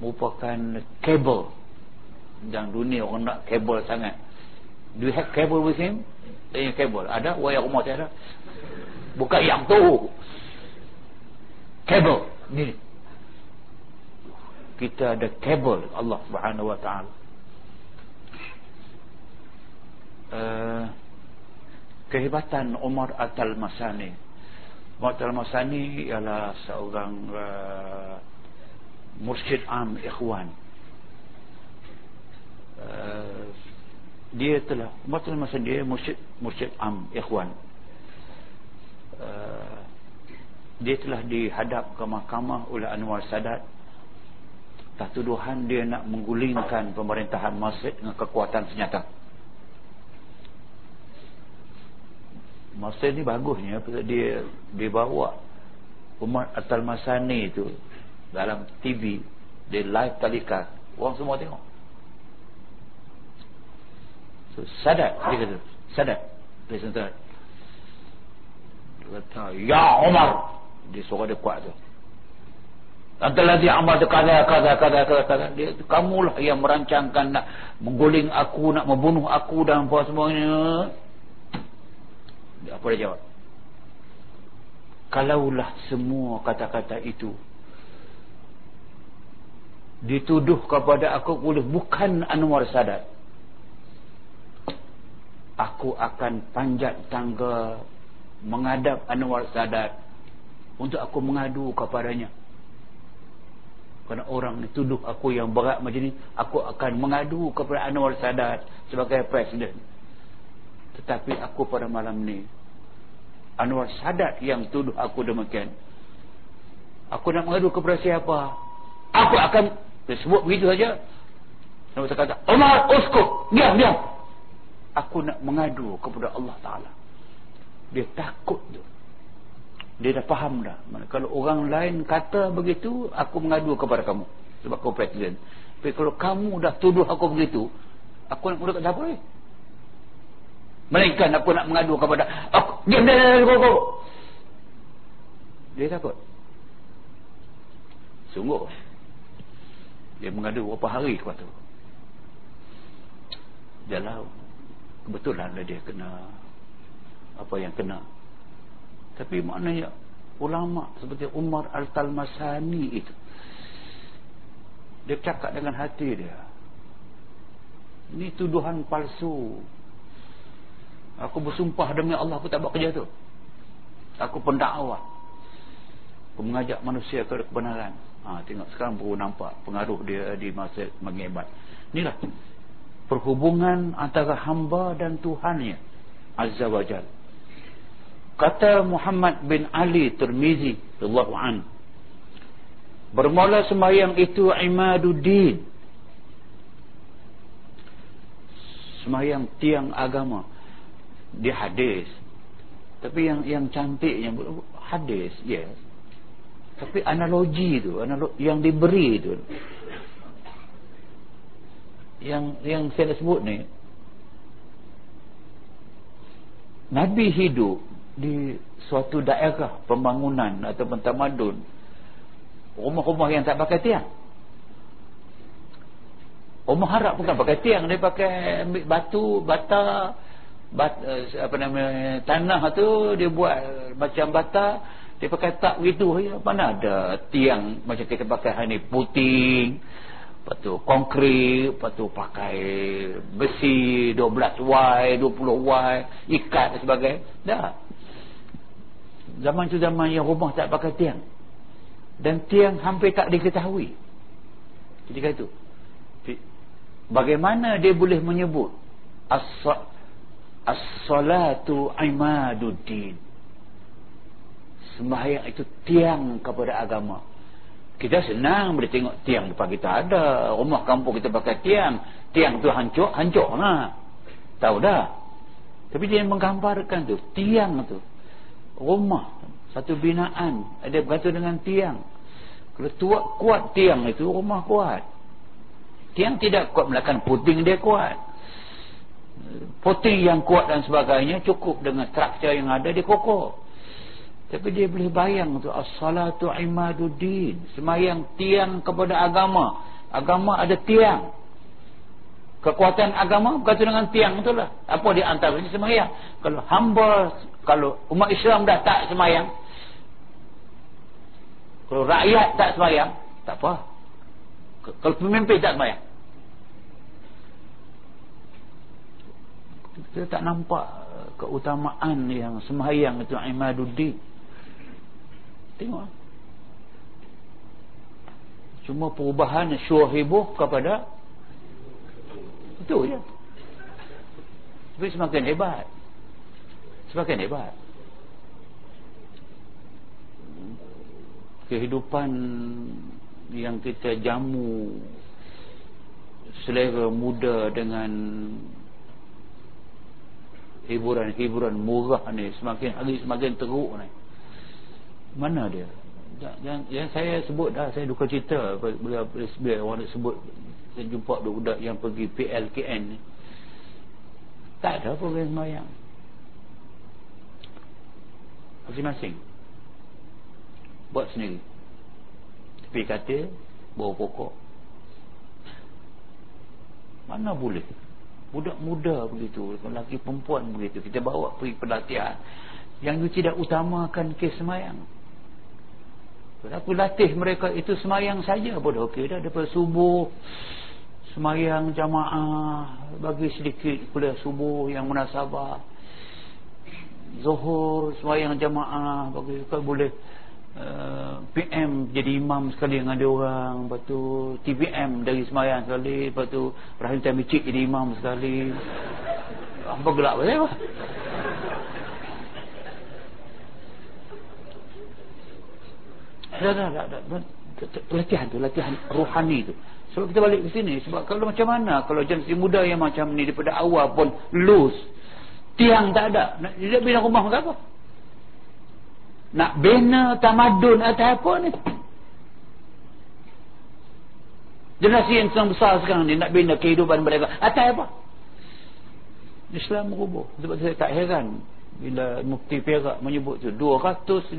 merupakan kabel. Dan dunia orang nak kabel sangat. Do you have cable with him? Dia kabel. Ada? Wayar rumah tiada bukan yang tu. Kabel. Ni. Kita ada kabel Allah subhanahu wa ta'ala uh, kehebatan Umar At-Talmasani Umar At-Talmasani ialah seorang uh, mursyid am ikhwan. Uh, dia telah Umar At-Talmasani dia mursyid, mursyid am ikhwan. Uh, dia telah dihadap ke mahkamah oleh Anwar Sadat. Atas tuduhan dia nak menggulingkan pemerintahan Masjid dengan kekuatan senjata. Masjid ni bagusnya dia dia bawa Umar At-Talmasani itu dalam TV dia live talikat orang semua tengok. So, sadat dia kata. Sadat. Dia kata ya Umar dia suara dia kuat tu. Adalah dia amal kata kata kata kata kata dia kamulah yang merancangkan nak mengguling aku nak membunuh aku dan apa semuanya. Apa dia jawab? Kalaulah semua kata-kata itu dituduh kepada aku oleh bukan Anwar Sadat. Aku akan panjat tangga menghadap Anwar Sadat untuk aku mengadu kepadanya kerana orang ni tuduh aku yang berat macam ni aku akan mengadu kepada Anwar Sadat sebagai presiden tetapi aku pada malam ni Anwar Sadat yang tuduh aku demikian. Aku nak mengadu kepada siapa? Aku akan dia sebut begitu saja. Nabi kata Umar uskuk diam diam. Aku nak mengadu kepada Allah Ta'ala. Dia takut tu. Dia dah faham dah. Kalau orang lain kata begitu aku mengadu kepada kamu. Sebab kau presiden. Tapi kalau kamu dah tuduh aku begitu aku nak mudah tak apa melainkan aku nak mengadu kepada aku. Diam diam diam diam dia takut. Sungguh. Dia mengadu berapa hari kepada tu. Jalan. Kebetulan dia kena apa yang kena. Tapi maknanya ulama seperti Umar Al-Talmasani itu dia cakap dengan hati dia ini tuduhan palsu aku bersumpah demi Allah aku tak buat kerja tu. Aku pendakwah aku mengajak manusia ke kebenaran. Ha, tengok sekarang baru nampak pengaruh dia di masa mengebat inilah perhubungan antara hamba dan Tuhannya Azza wa Jalla kata Muhammad bin Ali Tirmizi radhiyallahu an bermula sembahyang itu imaduddin. Sembahyang tiang agama dia hadis. Tapi yang yang cantiknya hadis ya. Yes. tapi analogi itu analogi yang diberi itu yang yang saya sebut ni. Nabi hidup di suatu daerah pembangunan atau tamadun. Rumah-rumah yang tak pakai tiang. Rumah harap bukan pakai tiang dia pakai ambil batu bata bat, eh, apa nama tanah tu dia buat macam bata dia pakai tak begitu ya. Mana ada tiang macam kita pakai hari ni puting lepas tu konkrit lepas tu pakai besi 12Y 20Y ikat dan sebagainya. Dah zaman tu zaman yang rumah tak pakai tiang. Dan tiang hampir tak diketahui. Ketika itu. Bagaimana dia boleh menyebut as-salatu imaduddin. Sembahyang itu tiang kepada agama. Kita senang boleh tengok tiang depan kita ada. Rumah kampung kita pakai tiang. Tiang tu hancur hancur. Lah tahu dah? Tapi dia menggambarkan tu tiang tu. Rumah satu binaan. Ada berkaitan dengan tiang. Kalau tuak kuat tiang itu rumah kuat. Tiang tidak kuat melakukan puting dia kuat puting yang kuat dan sebagainya cukup dengan struktur yang ada dia kokoh. Tapi dia boleh bayang tu as-salatu imaduddin. Semayang tiang kepada agama. Agama ada tiang. Kekuatan agama berkaitan dengan tiang itulah apa di antaranya semayang. Kalau hamba kalau umat Islam dah tak semayang kalau rakyat tak semayang tak apa. Kalau pemimpin tak semayang kita tak nampak keutamaan yang semayang itu imaduddin. Tengok. Cuma perubahan syuhibuh kepada itu je. Tapi semakin hebat. Semakin hebat. Kehidupan yang kita jamu selera muda dengan hiburan-hiburan murah ni. Semakin hari semakin teruk ni. Mana dia? Yang, yang saya sebut dah saya duka cerita. Bila, bila, bila orang sebut saya jumpa budak yang pergi PLKN ni. Tak ada program semayang. Masing-masing. Buat sendiri. Tepi katil bawa pokok. Mana boleh budak muda begitu lelaki perempuan begitu kita bawa pergi pelatihan. Yang itu tidak utamakan kes semayang. Aku latih mereka itu semayang saja pun okey dah. Daripada subuh semayang jamaah bagi sedikit kuliah subuh yang munasabah. Zuhur semayang jamaah bagi boleh uh, PM jadi imam sekali dengan dia orang. Lepas tu TPM dari semayang sekali. Lepas tu Rahim Tamicik jadi imam sekali. Apa gelap apa? Dah, dah, dah, latihan tu latihan rohani tu. Sebab kita balik ke sini sebab kalau macam mana? Kalau generasi muda yang macam ni daripada awal pun loose tiang tak ada. Nak dia bina rumah ke apa nak bina tamadun atau apa ni? Generasi yang sedang besar sekarang ni nak bina kehidupan mereka. Atau apa? Islam merubah. Sebab saya tak heran bila Mufti Perak menyebut tu. 250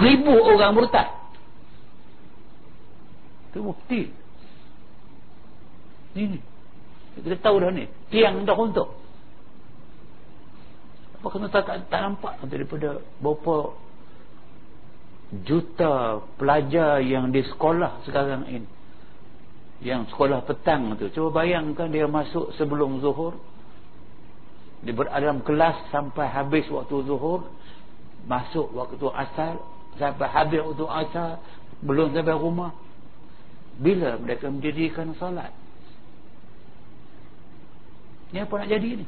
ribu orang murtad. Itu Mufti. Ini kita tahu dah ni. Tiang dah untuk. Apa kena tak, tak, tak nampak? Daripada berapa juta pelajar yang di sekolah sekarang ini. Yang sekolah petang tu. Cuba bayangkan dia masuk sebelum zuhur. Dia berada dalam kelas sampai habis waktu zuhur. Masuk waktu asal sampai habis waktu asal belum sampai rumah. Bila mereka mendirikan salat ni apa nak jadi ni?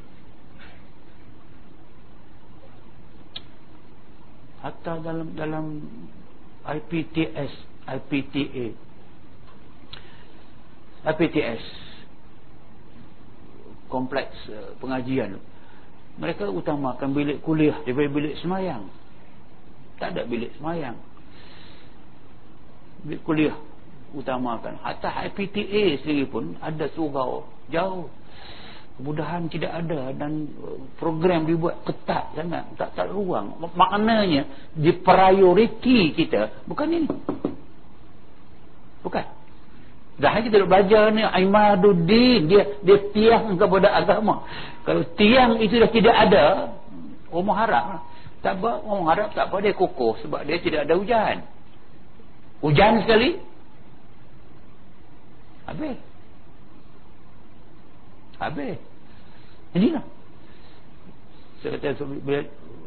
Hatta dalam dalam IPTS IPTA IPTS kompleks uh, pengajian. Mereka utamakan bilik kuliah daripada bilik semayang. Tak ada bilik semayang. Bilik kuliah utamakan. Hatta IPTA sendiri pun ada surau. Jauh kemudahan tidak ada dan program dibuat ketat sangat tak tak ruang maknanya di prioriti kita bukan ini bukan Dah kita nak belajar ni Aimaduddin dia dia tiang kepada agama. Kalau tiang itu dah tidak ada, rumah harap tak apa, rumah harap tak apa dia kukuh sebab dia tidak ada hujan. Hujan sekali habis. Habis. Inilah. Saya kata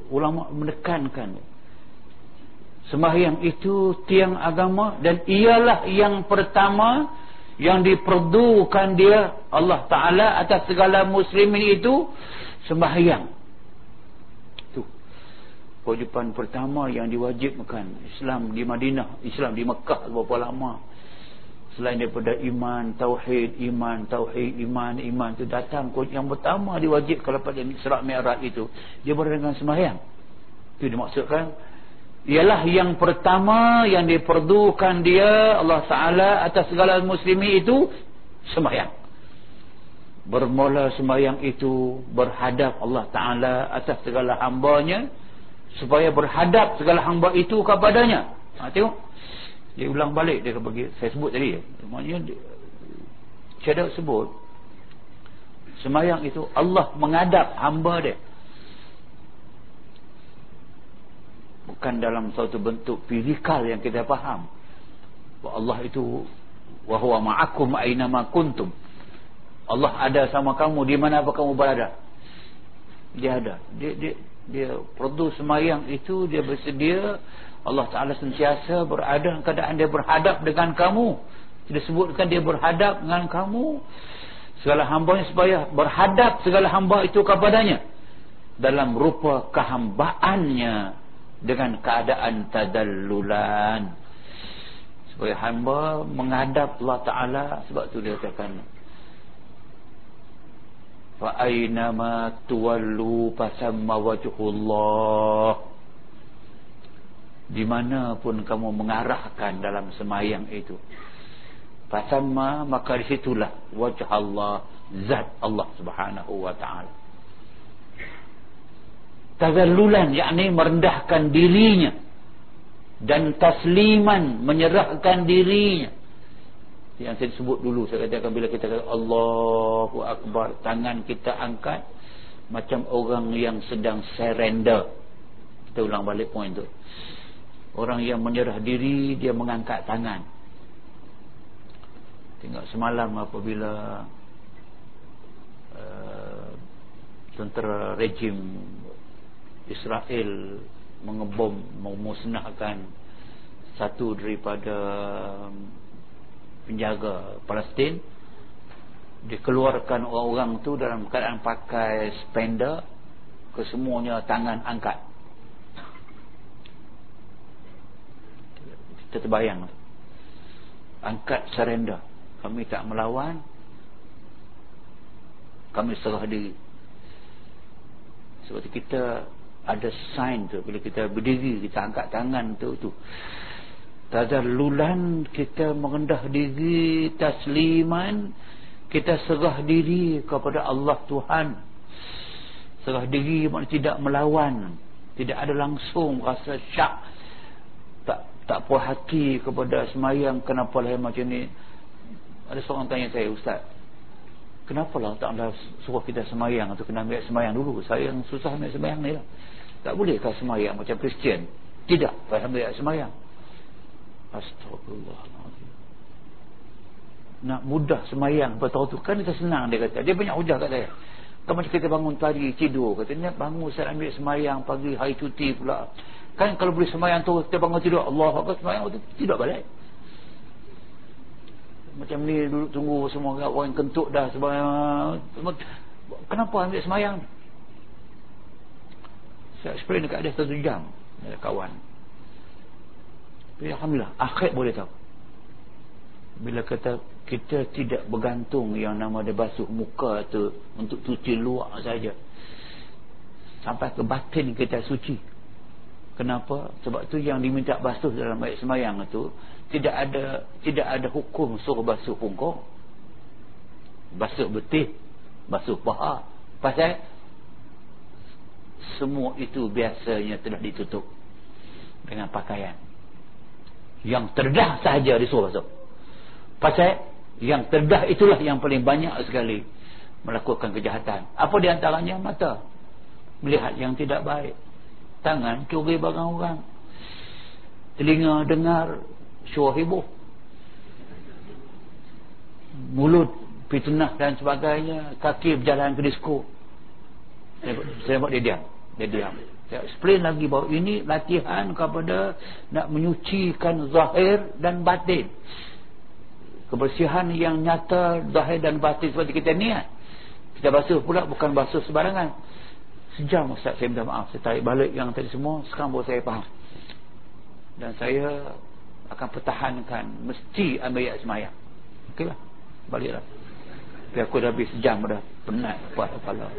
ulama menekankan Sembahyang itu tiang agama dan ialah yang pertama yang diperdukan dia Allah Ta'ala atas segala muslimin itu sembahyang. Itu. Kewajipan pertama yang diwajibkan Islam di Madinah, Islam di Mekah berapa lama. Selain daripada iman, tauhid, iman, tauhid, iman, iman itu datang. Yang pertama diwajibkan pada Isra' Mi'raj itu. Dia berada dengan sembahyang. Itu dimaksudkan ialah yang pertama yang diperdukan dia Allah Ta'ala atas segala muslimi itu sembahyang bermula sembahyang itu berhadap Allah Ta'ala atas segala hambanya supaya berhadap segala hamba itu kepadanya ha, tengok dia ulang balik dia bagi saya sebut tadi. Maknanya saya sebut semayang itu Allah mengadap hamba dia. Bukan dalam suatu bentuk fizikal yang kita faham. Bahawa Allah itu wahwa ma'akum aynama kuntum. Allah ada sama kamu di mana apa kamu berada? Dia ada. Dia dia dia perlu semayang itu dia bersedia Allah Ta'ala sentiasa berada keadaan dia berhadap dengan kamu. Dia sebutkan dia berhadap dengan kamu. Segala hamba supaya berhadap segala hamba itu kepadanya. Dalam rupa kehambaannya dengan keadaan tadallulan. Supaya hamba menghadap Allah Ta'ala sebab tu dia katakan fa aynama tuwallu fasamma wajhullah di mana pun kamu mengarahkan dalam semayang itu. Fasamma maka di situlah wajh Allah zat Allah Subhanahu wa taala. Tazallulan yakni merendahkan dirinya. Dan tasliman menyerahkan dirinya. Yang saya sebut dulu saya katakan bila kita kata Allahu Akbar tangan kita angkat macam orang yang sedang surrender kita ulang balik poin tu orang yang menyerah diri dia mengangkat tangan. Tengok semalam apabila uh, tentera rejim Israel mengebom memusnahkan satu daripada penjaga Palestin dikeluarkan orang-orang tu dalam keadaan pakai spender kesemuanya tangan angkat kita terbayang. Angkat surrender kami tak melawan. Kami serah diri. Sebab kita ada sign tu. Bila kita berdiri kita angkat tangan tu tu. Tazallulan kita merendah diri tasliman. Kita serah diri kepada Allah Tuhan. Serah diri maknanya tidak melawan. Tidak ada langsung rasa syak tak puas hati kepada semayang kenapa lah macam ni? Ada seorang tanya saya ustaz kenapa lah tak ada suruh kita semayang atau kena ambil semayang dulu? Saya yang susah ambil semayang ni lah. Tak boleh kah semayang macam Kristian? Tidak tak ambil semayang. Astagfirullahaladzim Nak mudah semayang Betul tu Kan kita senang dia kata. Dia banyak hujah kat saya. Kan macam kita bangun tadi Tidur Katanya bangun saya ambil semayang Pagi hari cuti pula Kan kalau boleh semayang tu Kita bangun tidur Allah apa semayang tu Tidak balik. Macam ni duduk tunggu Semua orang kentut dah semayang. Kenapa ambil semayang? Saya explain dekat dia satu jam Kawan. Ya, Alhamdulillah akhir boleh tahu. Bila kata kita tidak bergantung yang nama dia basuh muka tu untuk cuci luar saja. Sampai ke batin kita suci kenapa? Sebab tu yang diminta basuh dalam ayat semayang itu tidak ada tidak ada hukum suruh basuh pungkong basuh betih basuh paha. Pasal semua itu biasanya telah ditutup dengan pakaian. Yang terdah sahaja disuruh basuh. Pasal yang terdah itulah yang paling banyak sekali melakukan kejahatan. Apa diantaranya? Mata. Melihat yang tidak baik tangan curi barang orang telinga dengar syuah hibuh mulut fitnah dan sebagainya kaki berjalan ke disko saya, buat dia diam dia diam saya explain lagi bahawa ini latihan kepada nak menyucikan zahir dan batin. Kebersihan yang nyata zahir dan batin seperti kita niat. Kita basuh pula bukan basuh sebarangan. Sejam Ustaz saya minta maaf. Saya tarik balik yang tadi semua. Sekarang baru saya faham. Dan saya akan pertahankan mesti ambil ayat semayang. Okeylah. Baliklah. Tapi aku dah habis sejam dah penat kuat kepala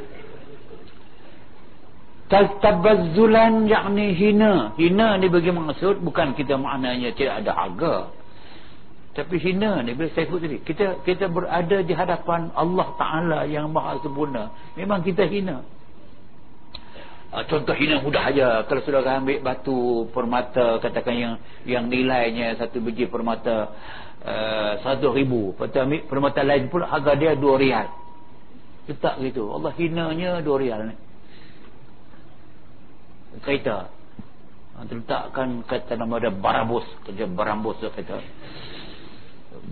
tabazzulan yakni hina hina ni bagi maksud bukan kita maknanya tidak ada harga tapi hina ni bila saya sebut tadi kita kita berada di hadapan Allah Ta'ala yang maha sempurna memang kita hina contoh hina mudah aja. Kalau saudara ambil batu permata katakan yang yang nilainya satu biji permata uh, satu ribu. Lepas ambil permata lain pun harga dia dua rial letak gitu. Allah hinanya dua rial ni. Kereta ha, terletakkan kata nama dia barabus. Kerja barambus tu kata.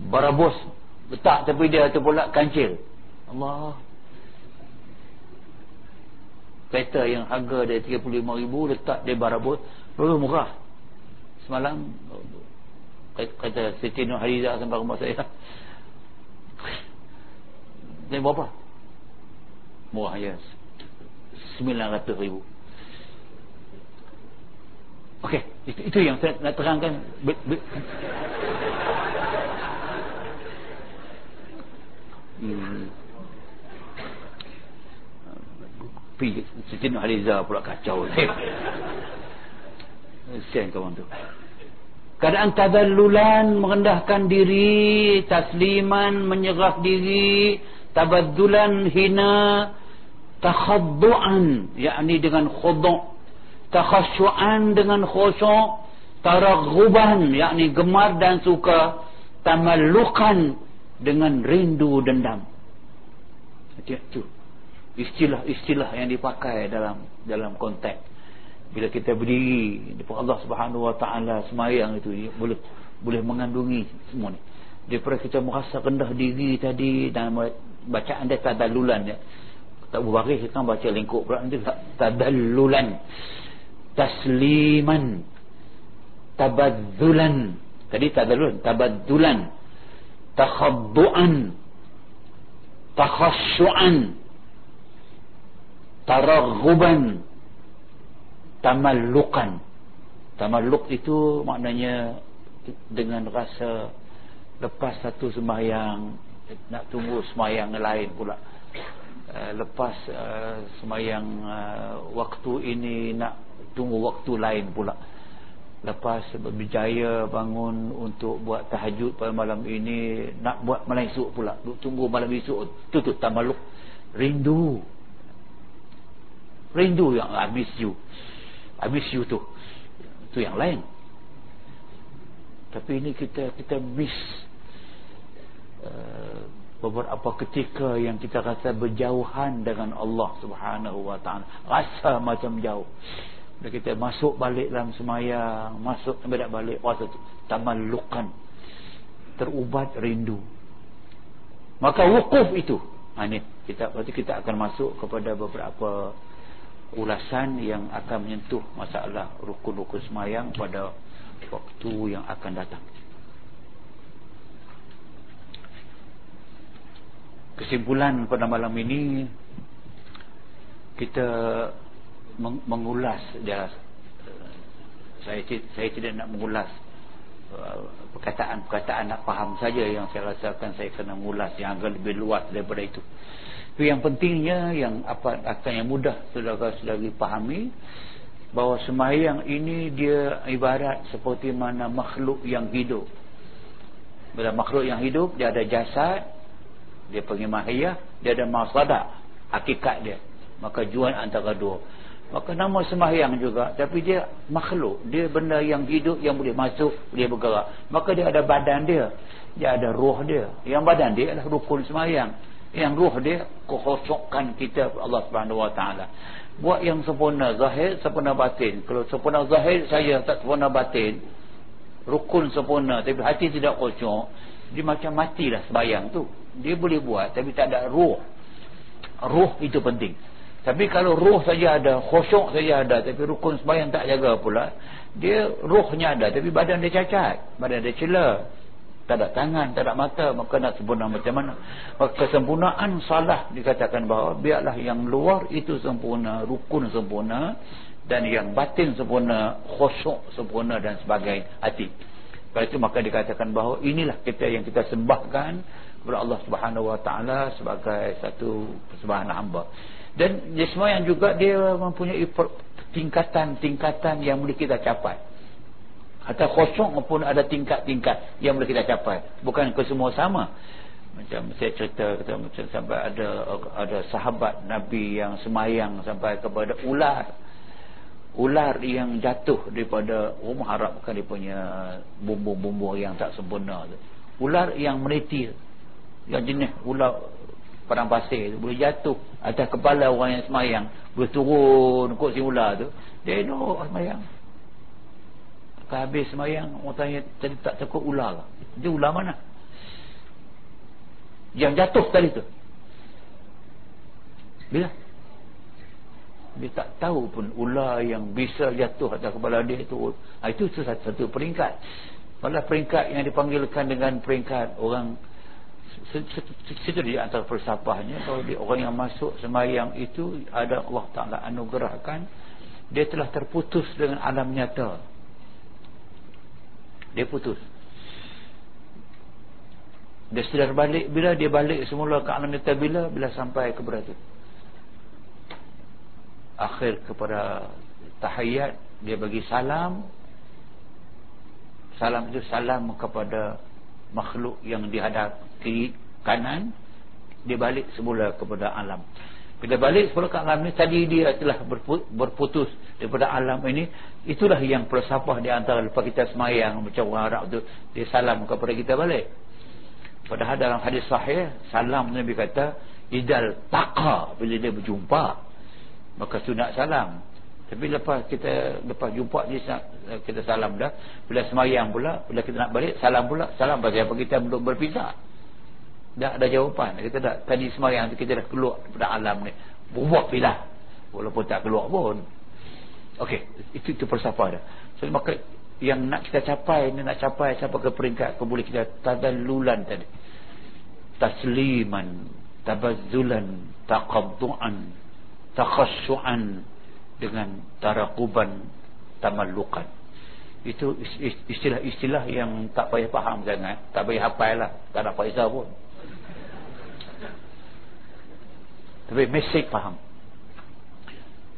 Barabus letak tapi dia tu pula kancil. Allah kereta yang harga dia 35 ribu letak di barabus lalu murah. Semalam kata Siti Nur Hariza sampai rumah saya dia berapa? Murah ya 900 ribu. Okey, itu, itu yang saya nak terangkan. Hmm. Pi Siti Haliza pula kacau. Sian kawan tu. Keadaan tadallulan merendahkan diri, tasliman menyerah diri, tabaddulan hina, takhaddu'an, yakni dengan khudu' takhasyu'an dengan khusyuk taraghuban yakni gemar dan suka tamallukan dengan rindu dendam itu istilah-istilah yang dipakai dalam dalam konteks. Bila kita berdiri di depan Allah Subhanahu wa taala semayang itu boleh boleh mengandungi semua ni. Daripada kita merasa rendah diri tadi dan bacaan dia tadalulan ya. Tak berbaris kita baca lingkup pula nanti. Tadalulan tasliman. Tabadzulan. Tadi tadallun tabadzulan. Takhadduan takhassuan taraghuban tamallukan. Tamalluk itu maknanya dengan rasa lepas satu sembahyang nak tunggu sembahyang lain pula. Uh, lepas uh, sembahyang uh, waktu ini nak tunggu waktu lain pula. Lepas berjaya bangun untuk buat tahajud pada malam ini nak buat malam esok pula. Tunggu malam esok tu tu tamaluk rindu rindu yang I miss you. I miss you tu. Tu yang lain. Tapi ini kita kita miss uh, beberapa ketika yang kita rasa berjauhan dengan Allah subhanahu wa ta'ala. Rasa macam jauh. Bila kita masuk balik dalam semayang Masuk tak balik Puasa tu Tamallukan. Terubat rindu. Maka wukuf itu. Ha, ini, kita, Berarti kita akan masuk kepada beberapa Ulasan yang akan menyentuh Masalah rukun-rukun semayang Pada waktu yang akan datang. Kesimpulan pada malam ini Kita mengulas saya saya tidak nak mengulas uh, perkataan-perkataan nak faham saja yang saya rasakan. Saya kena mengulas yang agak lebih luas daripada itu itu yang pentingnya yang apa akan yang mudah saudara-saudari pahami bahawa semayang ini dia ibarat seperti mana makhluk yang hidup. Bila makhluk yang hidup dia ada jasad dia panggil mahiyah dia ada masadah hakikat dia. Maka jual antara dua. Maka nama sembahyang juga tapi dia makhluk. Dia benda yang hidup yang boleh masuk boleh bergerak. Maka dia ada badan dia dia ada roh dia. Yang badan dia adalah rukun sembahyang yang roh dia kekosokkan kita Allah Subhanahu Wa Taala. Buat yang sempurna zahir sempurna batin. Kalau sempurna zahir saya tak sempurna batin. Rukun sempurna tapi hati tidak kosong dia macam matilah sembahyang tu. Dia boleh buat tapi tak ada roh roh itu penting. Tapi kalau roh saja ada, khusyuk saja ada, tapi rukun sembahyang tak jaga pula, dia rohnya ada, tapi badan dia cacat, badan dia cela, tak ada tangan, tak ada mata, maka nak sempurna macam mana? Maka kesempurnaan salah dikatakan bahawa biarlah yang luar itu sempurna, rukun sempurna, dan yang batin sempurna, khusyuk sempurna dan sebagainya hati. Kalau itu maka dikatakan bahawa inilah kita yang kita sembahkan kepada Allah Subhanahu Wa Taala sebagai satu persembahan hamba dan semua yang juga dia mempunyai tingkatan-tingkatan yang boleh kita capai atau kosong pun ada tingkat-tingkat yang boleh kita capai. Bukan ke semua sama. Macam saya cerita kata macam sampai ada ada sahabat Nabi yang semayang sampai kepada ular. Ular yang jatuh daripada rumah harap bukan dia punya bumbu-bumbu yang tak sempurna ular yang meniti. Yang jenis ular padang pasir tu boleh jatuh atas kepala orang yang semayang. Boleh turun kot si ular tu. Dia elok semayang habis semayang orang tanya tadi tak takut ular dia ular mana? Yang jatuh tadi tu. Bila? Dia tak tahu pun ular yang bisa jatuh atas kepala dia itu ah, itu satu, satu peringkat. Malah peringkat yang dipanggilkan dengan peringkat orang situ di antara falsafahnya kalau dia orang yang masuk semayang itu ada Allah Ta'ala anugerahkan dia telah terputus dengan alam nyata dia putus. Dia sedar balik bila dia balik semula ke alam nyata bila bila sampai ke beratu akhir kepada tahiyat dia bagi salam. Salam itu salam kepada makhluk yang dihadap kiri kanan. Dia balik semula kepada alam bila balik semula ke alam ini tadi dia telah berputus daripada alam ini. Itulah yang persapah di antara lepas kita semayang macam orang Arab tu dia salam kepada kita balik. Padahal dalam hadis sahih salam Nabi kata idal taqa bila dia berjumpa maka sunat salam. Tapi lepas kita lepas jumpa dia kita salam dah. Bila semayang pula bila kita nak balik salam pula. Salam bagi apa kita belum berpisah dah ada jawapan. Kita dah tadi semayang kita dah keluar daripada alam ni. Buat bila walaupun tak keluar pun. Okey, itu itu falsafah dah. So maka yang nak kita capai ni nak capai sampai ke peringkat boleh kita tadallulan tadi. Tasliman, tabazzulan, taqadduan, takhassuan dengan tarakuban tamallukan itu istilah-istilah yang tak payah faham sangat. Tak payah hafal lah. Tak ada faizah pun tapi mesej faham.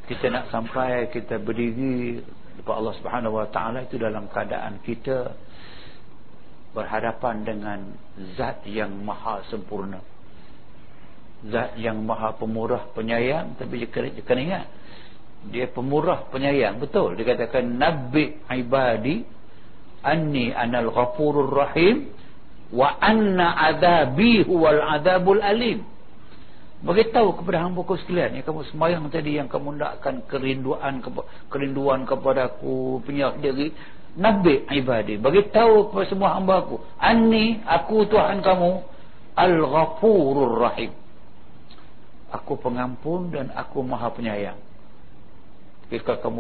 Kita nak sampai kita berdiri depan Allah Subhanahu Wa Taala itu dalam keadaan kita berhadapan dengan zat yang maha sempurna. Zat yang maha pemurah penyayang tapi kena, kena ingat dia pemurah penyayang. Betul dia katakan nabi ibadi anni anal ghafurur rahim wa anna adabi huwal adabul alim beritahu kepada hamba ku sekalian yang kamu semayang tadi yang kamu nakkan kerinduan kerinduan kepada aku punya diri. Nabi ibadi beritahu kepada semua hamba aku anni aku Tuhan kamu al ghafurur rahim. Aku pengampun dan aku maha penyayang. Jika kamu